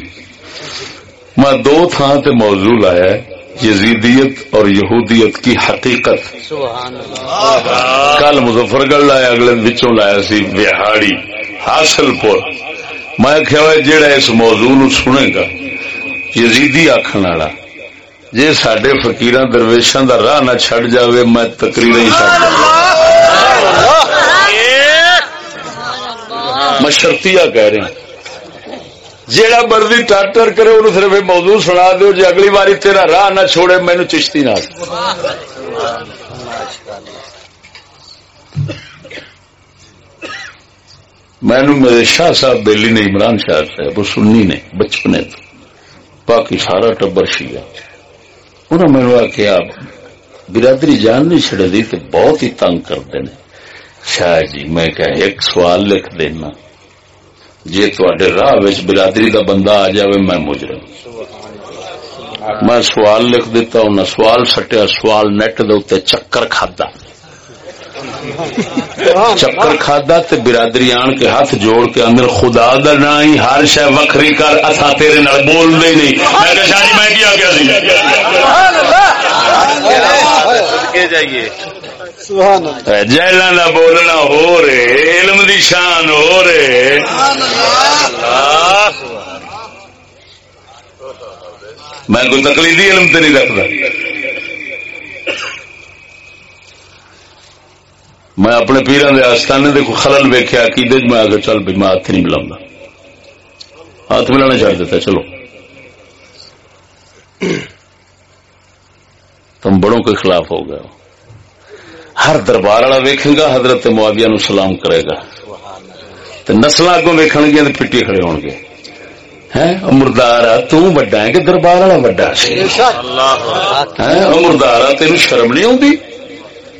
میں دو تھان تے موضوع لایا ہے۔ یزیدیت اور یہودیت کی حقیقت۔ کل مظفر گڑھ لایا اگلے بچوں لایا سی بہاڑی حاصل پور۔ میں کیا جڑا اس موضوع نو سنے گا یزیدی آخر والا جی سڈے فکیر درویشاں دا راہ نہ چھڈ جاوے میں تقریر ہی چھڈ جاواں میں شرطیا کہہ رہا جیڑا مرضی ٹاٹر کرے، انہوں صرف یہ موضوع سنا دو جی اگلی باری تیرا راہ نہ چھوڑے مینو چشتی نہ مینو میرے شاہ صاحب بیلی نے عمران شاہ صاحب، وہ سنی نے بچپنے تو۔ باقی سارا ٹبر شیا انہوں نے مینو آخیا برادری جان نہیں چڑے دی تو بہت ہی تنگ کرتے ہیں شاہ جی میں کہ ایک سوال لکھ دینا۔ جی تے راہ وچ برادری دا بندہ آ جائے میں مجرم۔ میں سوال لکھ دیتا انہیں سوال سٹیا سوال نیٹ دے اتنے چکر کھادا۔ چکر کھادا تے برادری آن کے ہاتھ جوڑ کے اندر خدا دا نہ ہی ہر شہ وکھری کر اصا تیرے نال بول دے نہیں۔ میں کہ شاہ جی میں کیا کیا سی؟ جائیے جیلان بولنا ہو رہے علم دی شان ہو رہے میں کوئی تقلیدی علم تے نہیں رکھتا۔ میں اپنے پیران دے آستانے دے کوئی خلل ویکھیا عقیدے میں آگے چل بھی میں ہاتھ نہیں ملاؤں ہاتھ ملانا چھڑ دیتا چلو۔ تم بڑوں کے خلاف ہو گئے ہو۔ ہر دربار والا ویکھے گا، حضرت معاویہ نو سلام کرے گا۔ نسل اگو ویکھن گیا تو پٹی کھڑے ہو گے۔ امردار مردارا ہے کہ دربار والا وڈا امردار تین شرم نہیں آتی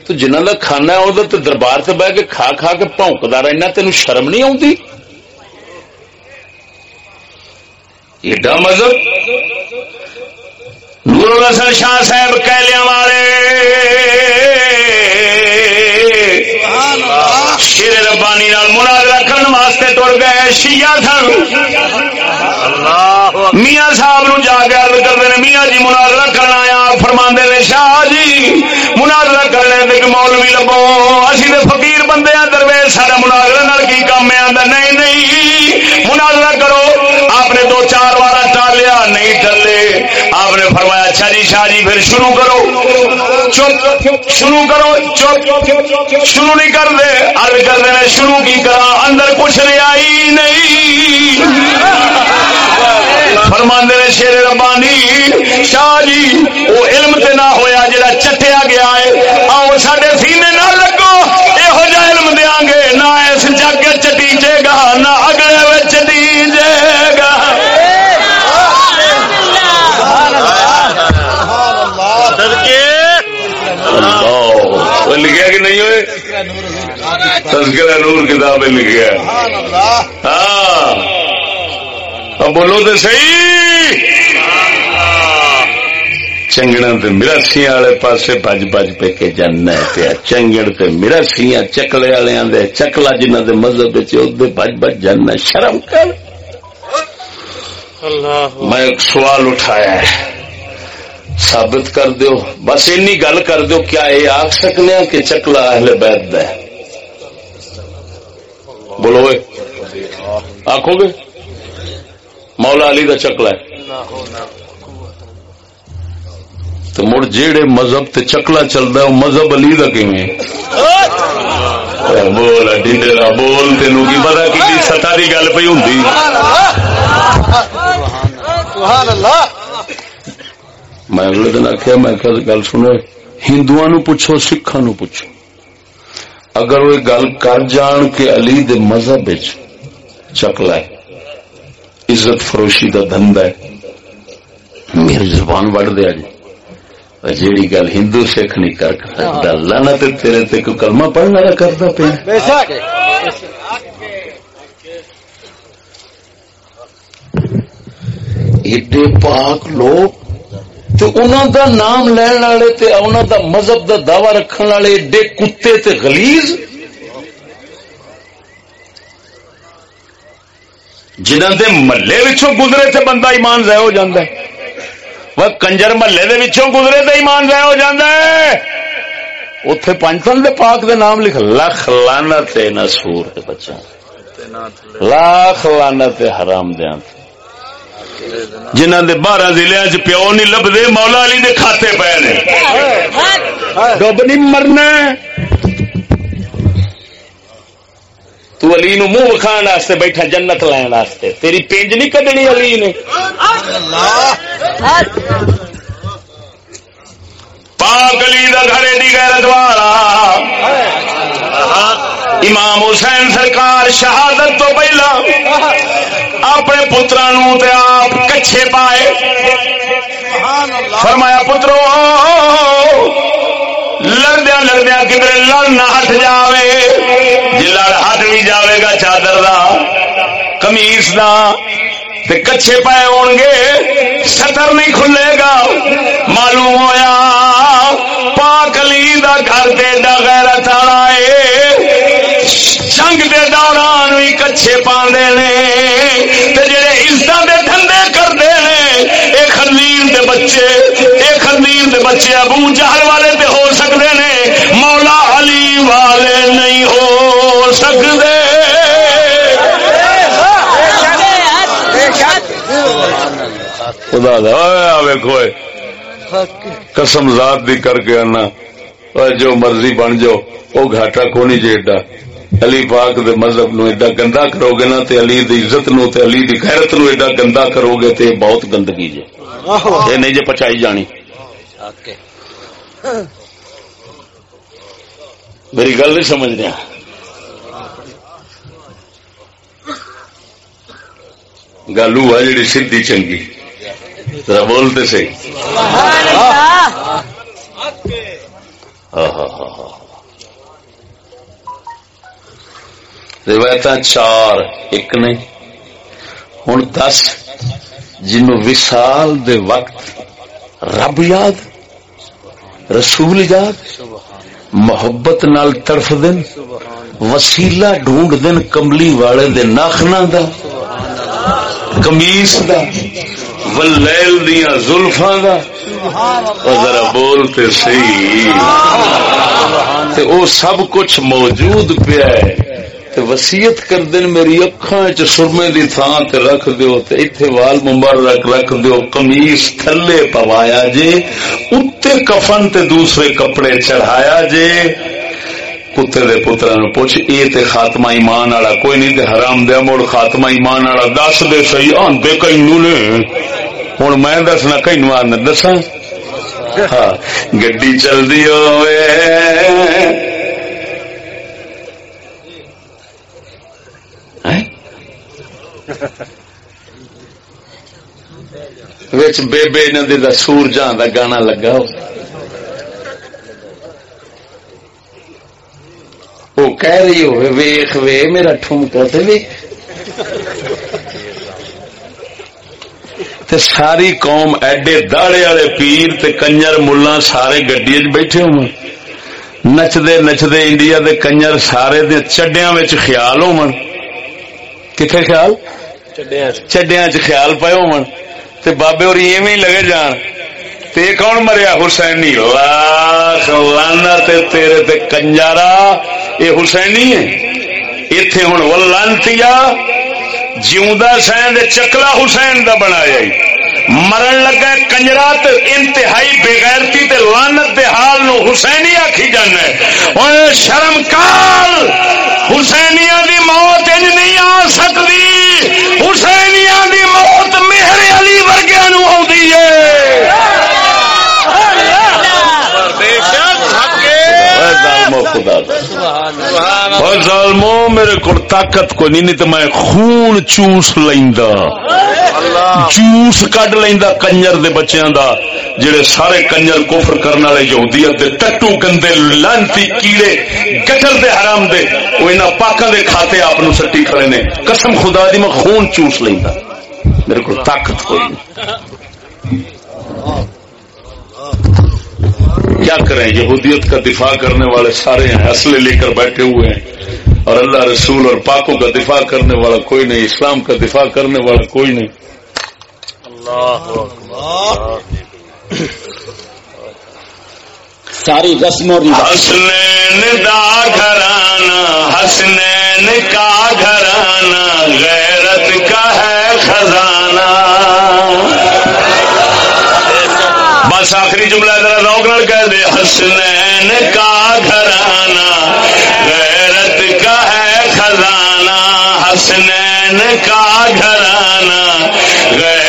تو جنا کا کھانا ہے تو دربار سے بہ کے کھا کھا کے پونکتا رہنا تین شرم نہیں آتی ایڈا مذہب؟ نور شاہ صاحب کہلیا والے۔ enough. شیر ربانی نال مناظرہ کرن واسطے ٹر گئے شیعہ سن میاں صاحب نو جا کے عرض کرتے ہیں میاں جی مناظرہ کرنا آیا فرماندے نے شاہ جی مناظرہ کرنے تے مولوی لبو۔ اسی تے فقیر بندے ہیں درویش سارا مناظرہ نال کی کام ہے؟ آندا نہیں نہیں مناظرہ کرو۔ آپ نے دو چار بار ٹالیا نہیں ٹلے۔ آپ نے فرمایا اچھا جی شاہ جی پھر شروع کرو۔ چپ شروع کرو چپ شروع نہیں کر دے۔ ارد شروع کی کرا اندر کچھ رہا ہی نہیں۔ فرماندے نے شیر ربانی، شاہ جی وہ علم تے نہ ہویا، جڑا چٹیا گیا ہے۔ آؤ سڈے سینے نہ لگو یہو جا علم دیا گے، نہ اس جگ چٹیجے گا، نہ اگلے تذکرہ نور کتاب لکھیا ہاں۔ اب بولو تو صحیح۔ چنگڑا تے مراسیاں والے پاسے بج بج پہ کے جانا پیا۔ چنگڑ تے مراسیاں چکلے والے دے چکلا جنہ دے مذہب بج بج جانا شرم کر۔ میں ایک سوال اٹھایا ہے۔ ثابت کر دیو۔ بس اینی گل کر دیو کیا یہ آخ سکنے ہیں کہ چکلا اہل بیت دا ہے؟ بولو گے آخو گے؟ مولا علی دا چکلا ہے۔ تو مڑ جیڑے مذہب تے چکلا چلتا ہے وہ مذہب علی دا کیویں بول ڈیڈا بول، تینوں کی پتا کی ستاری گل پی ہوں میں اگلے دن آخیا میں گل سنو ہندو پوچھو سکھا نو پوچھو۔ اگر وہ گل کر جان کے علی دے مذہب چکلا ہے عزت فروشی دا دھندا ہے۔ میری زبان وڑ دیا جی جیڑی گل ہندو سکھ نہیں کر سکتا لانا تے تیرے تے کوئی کلمہ پڑھنے والا کرتا پیا۔ ایڈے پاک لوگ تو انہوں دا نام لین والے تے انہوں دا مذہب دا دعوی رکھن والے ایڈے کتے تے غلیظ۔ جنہوں دے محلے وچوں گزرے تے بندہ ایمان ضائع ہو جاندہ ہے۔ وہ کنجر محلے دے وچوں گزرے تے ایمان ضائع ہو جاندہ ہے۔ اتے پنچتن دے پاک دے نام لکھ لکھ لانت نہ سور ہے بچہ۔ لاکھ لانت حرام دیا جنہ دے بارہ ضلع چ پیو نہیں لبدے مولا علی دے کھاتے پے نے۔ ڈب نہیں مرنا۔ تو علی نو منہ وکھان واسطے بیٹھا جنت لین واسطے۔ تیری پینج نہیں کڈنی علی نے۔ پاک علی دا گھر ایڈی غیرت والا۔ امام حسین سرکار شہادت تو پہلا اپنے پترا تے آپ کچھے پائے۔ فرمایا، پترو لڑدیا لڑدیا کدھر لڑ نہ ہٹ جاوے۔ جی لڑ ہٹ بھی جاوے گا چادر دا کمیس دا، تے کچھے پائے ہون گے۔ سطر نہیں کھلے گا۔ معلوم ہویا، پاک علی دا گھر تے دا غیرت والا اے جنگ دے دوران بھی کچھے پاندے نے، تے جڑے عزت دے دھندے کردے نے، اے خنزیر دے بچے، اے خنزیر دے بچے ابو جہل والے تے ہو سکدے نے، مولا علی والے نہیں ہو سکدے۔ خدا دا ویکھو قسم ذات دی کر کے آنا جو مرضی بن جاؤ وہ گھاٹا کونی جی ایڈا۔ علی پاک دے مذہب نو ایڈا گندا کرو گے نا تے علی دی عزت نو تے علی دی خیرت نو ایڈا گندا کرو گے تے بہت گندگی جے۔ یہ نہیں جے پچائی جانی۔ میری گل نہیں سمجھ رہا گل ہے جی سیدھی چنگی۔ ذرا بولتے صحیح۔ ہاں ہاں ہاں روایت چار ایک نے ہوں دس جنو وسال دے وقت رب یاد رسول یاد محبت نال طرف دن وسیلہ ڈھونڈ دن کملی والے دے ناخنا دا کمیس دا ولیل دیا زلفاں دا ذرا بولتے سی تے او سب کچھ موجود پیا ہے تے وسیعت کر دین میری اکھاں چ سرمے دی تھان تے رکھ دیو تے ایتھے وال مبارک رکھ دیو، قمیص تھلے پوایا جے، اتے کفن تے دوسرے کپڑے چڑھایا جے۔ کتے دے پترا نو پوچھ، اے تے خاتمہ ایمان والا کوئی نہیں تے حرام دیا مڑ خاتمہ ایمان والا دس دے سی آندے کئی نو نے۔ ہوں میں دسنا کئی نو آنا دسا ہاں گڈی چلدی ہوئے۔ وچ بے بے ندی سور جان دا گانا لگا وہ کہہ رہی ہوئے، ویخ، وے، میرا ٹھمکا تے وے تے ساری قوم ایڈے داڑے والے پیر تے کنجر ملا سارے گڈی بیٹھے ہو نچدے نچدے انڈیا دے کنجر سارے دے چڈیا خیال ہو کتنے خیال؟ چڈیا چ خیال پے تے بابے اور ایویں لگے جان۔ تے کون مریا حسینی؟ لاکھ لانا تے تیرے تے کنجارا۔ یہ حسینی ہے؟ اتے ہوں وہ لانتی جیوندا سین دے چکلا حسین دا بنایا مرن لگا کنجرا انتہائی بغیرتی تے لانت دے حال نو حسینی آخی جانا شرم کال حسینیا دی موت انج نہیں آ سکتی۔ حسینیا دی موت میرے علی ورگیا نو آئی ہے۔ ظالمو میرے کو طاقت کو نہیں تو میں خون چوس لینا جوس کڈ لینا کنجر دے بچیاں دا جڑے سارے کنجر کفر کرنے والے یہودیت دے ٹٹو گندے لانتی کیڑے گٹر دے حرام دے وہ انہاں پاکاں دے کھاتے آپ سٹی کھڑے نے۔ قسم خدا دی میں خون چوس لینا میرے کو طاقت کوئی نہیں۔ کیا کریں؟ یہودیت کا دفاع کرنے والے سارے ہیں اسلحے لے کر بیٹھے ہوئے ہیں۔ اور اللہ رسول اور پاکوں کا دفاع کرنے والا کوئی نہیں اسلام کا دفاع کرنے والا کوئی نہیں۔ ساری رسم اور حسنین دا گھرانا حسنین کا گھرانا غیرت کا ہے خزانہ۔ بس آخری جملہ ذرا روک کہہ دے، حسنین کا گھرانا غیرت کا ہے خزانہ، حسنین کا گھرانا غیرت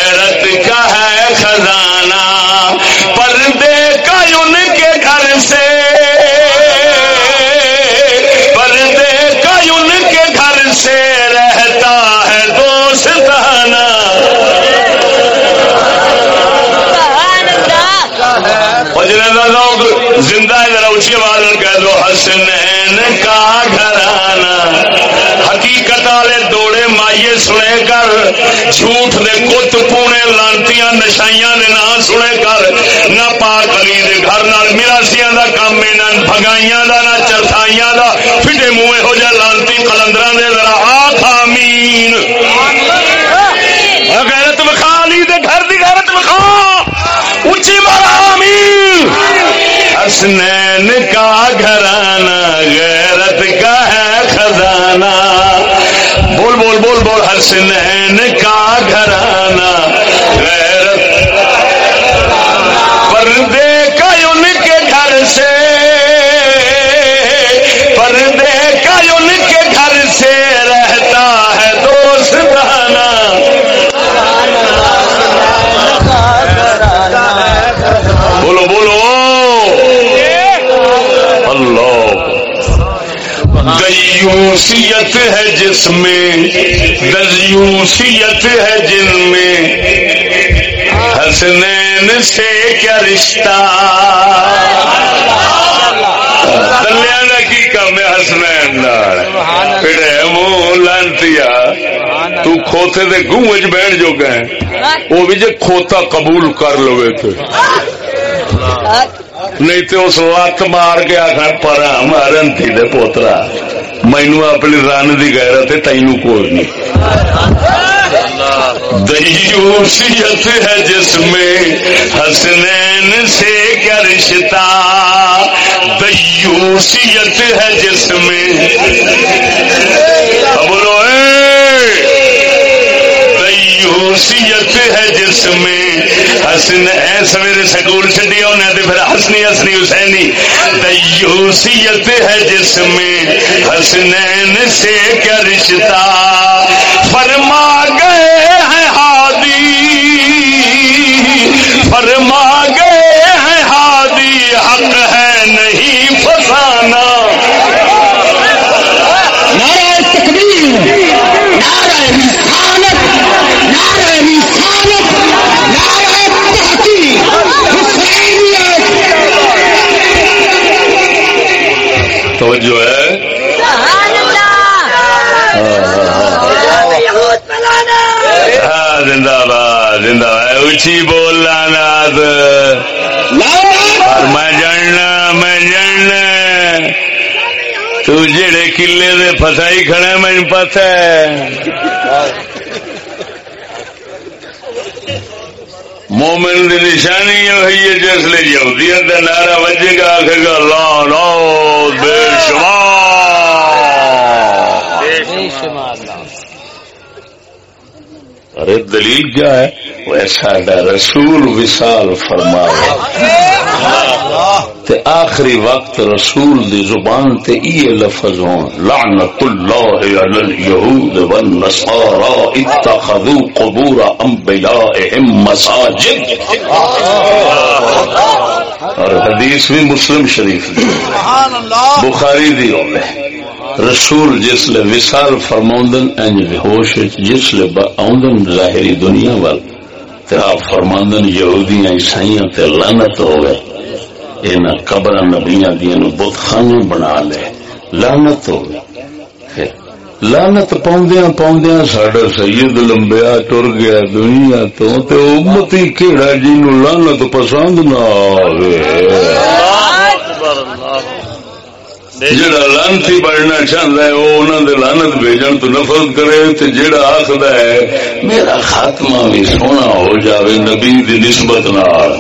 زندہ ہے ذرا اچھی آواز میں کہہ دو حسنین کا گھرانا حقیقت والے دوڑے مائیے سنے کر جھوٹ دے کت پونے لانتیاں نشائیاں دے نام سنے کر نہ پاک علی دے گھر نال میراسیاں دا کام میں نہ بھگائیاں دا نہ چرتھائیاں دا۔ پھٹے منہ ہو جا لانتی قلندراں دے ذرا آخ آمین۔ غیرت بخا علی دے گھر دی غیرت بخا اچھی مارا حسنین کا گھرانہ غیرت کا ہے خزانہ۔ بول بول بول بول حسنین کا گھرانہ دیوسیت ہے جس میں دیوسیت ہے جن میں۔ حسنین سے کیا رشتہ؟ دلیا کا کی ہے حسنین پھر منہ لانتیا۔ تو کھوتے دے بہن جو گئے وہ بھی جے کھوتا قبول کر لو تو نہیں تو اس لت مار کے آخر پر مارن تھی دے پوترا۔ مینو اپنی رن کی غیرت تینو کوئی نہیں دیوسیت ہے جس میں حسنین سے کیا رشتہ دیوسیت ہے جس میں دیوسیت ہے جس میں حسن اے سویرے سکول چڈی ہونا تو پھر حسنی حسنی حسینی۔ دیوسیت ہے جس میں حسنین سے کیا رشتہ فرما گئے ہیں ہادی فرما زندہ باد زندہ باد۔ اچھی بول نات میں جاننا میں جاننا۔ تو جڑے کلے دے فسائی کھڑے مجھے پتہ ہے۔ مومن دی نشانی ہوئی ہے، جس لیے یہودیت دا نعرہ وجے گا آخے گا، لا لا، بے شمار۔ ارے دلیل کیا ہے؟ وہ ساڈا رسول وصال فرما تے آخری وقت رسول دی زبان تے یہ لفظ ہون لعنت اللہ علی الیہود والنصارى اتخذوا قبور انبیائهم مساجد۔ اور حدیث بھی مسلم شریف دی۔ بخاری دی ہوے رسول جس لے وصال انج ہوش جس لے ظاہری دنیا وال، تے آپ فرماندن یہودیاں، عیسائیاں تے لعنت ہو گئے انہاں قبر نبیاں دیاں نو بت خانے بنا لے۔ لعنت ہو گئے لعنت پاؤندیاں پاؤندیاں ساڈا سید لمبیا ٹر گیا دنیا تو، تے امتی کیڑا جی نو لعنت پسند نہ آوے۔ جڑا لانتی بڑھنا چاہتا ہے وہ انہوں نے لانت بھیجن تو نفرت کرے تو جڑا آخر ہے میرا خاتمہ بھی سونا ہو جاوے نبی دی نسبت نال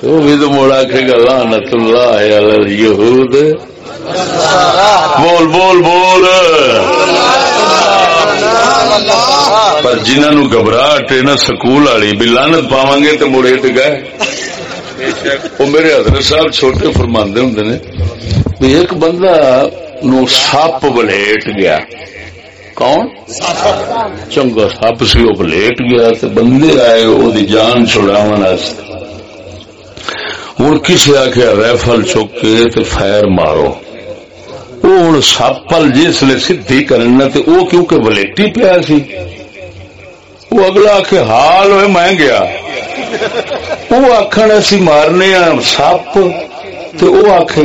تو بھی تو موڑا آخے گا لانت اللہ یہود بول بول بول پر جنہوں گھبراہٹ ہے نا سکول والی بھی لانت پاواں گے تو مڑے ٹ گئے وہ میرے حضرت صاحب چھوٹے فرماندے ہوں نے بھی ایک بندہ نو سپ ولیٹ گیا۔ کون؟ چنگا سپ سی، وہ ولیٹ گیا تو بندے آئے، وہ جان چھڑاو ہوں کسی آخیا ریفل چک کے تے فائر مارو۔ وہ ہوں سپل جس نے سدھی کرنا تے وہ کیونکہ ولیٹی پیا سی۔ وہ اگلا آخ حال ہوئے، میں گیا۔ وہ آخر اسی مارنے سپ تو وہ آخ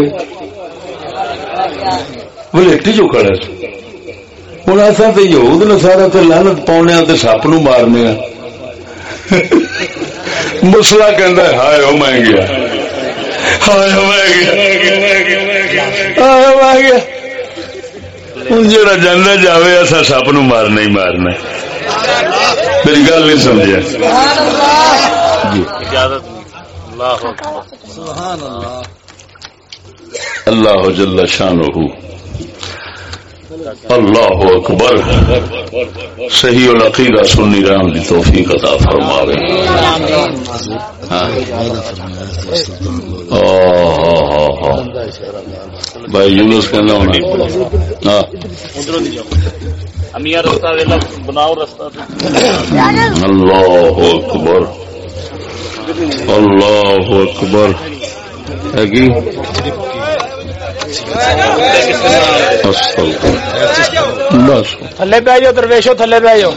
ولیٹی جو کھڑے ہوں ایسا تو یہود نے سارا تو لانت پاؤنے تو سپ نو مارنے مسلا کہ ہائے وہ میں گیا ہائے میں گیا ہائے میں گیا ہوں جا جانا جائے ایسا سپ نو مارنا ہی مارنا میری گل نہیں سمجھا جی۔ اللہ جل شان اللہ اکبر۔ صحیح العقیدہ سنی رام دی توفیق عطا فرماوے ہاں۔ بھائی یونس کہنا ہاں۔ اللہ اکبر۔ اللہ اکبر بس تھلے پہ جاؤ درویشو تھلے پہ جاؤ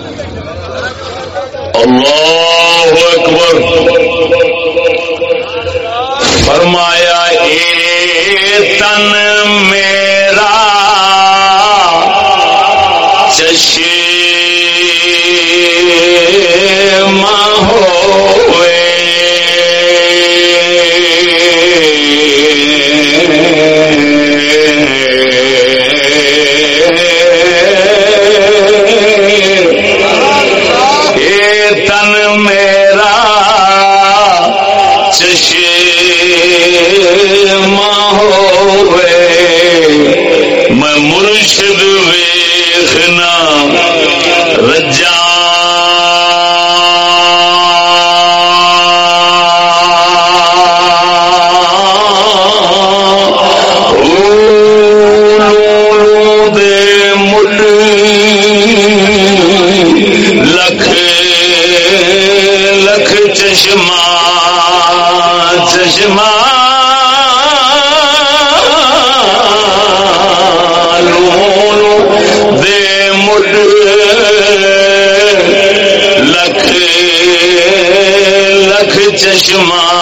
اللہ اکبر فرمایا اے تن میرا چشمہ چشمہ لولو دے مٹ لکھ لکھ چشمہ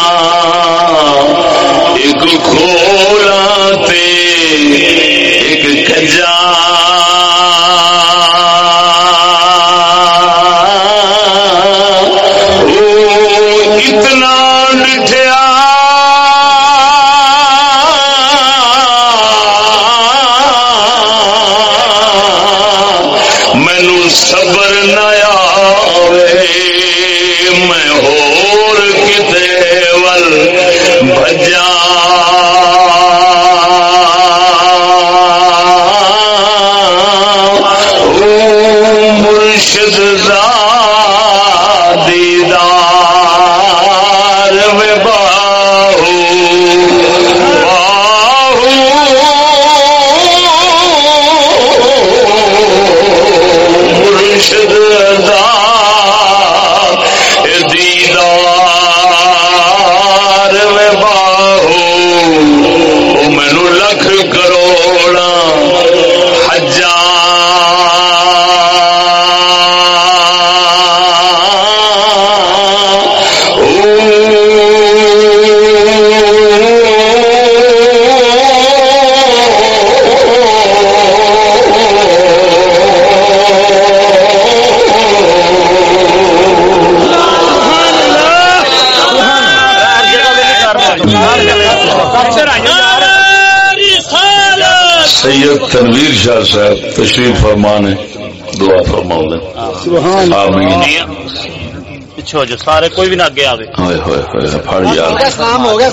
شاہ صاحب تشریف فرمانے دعا فرما دیں آمین۔ پیچھے ہو جاؤ سارے کوئی بھی نہ اگے آوے۔ ہوئے ہوئے پھڑ جا۔ کام ہو گیا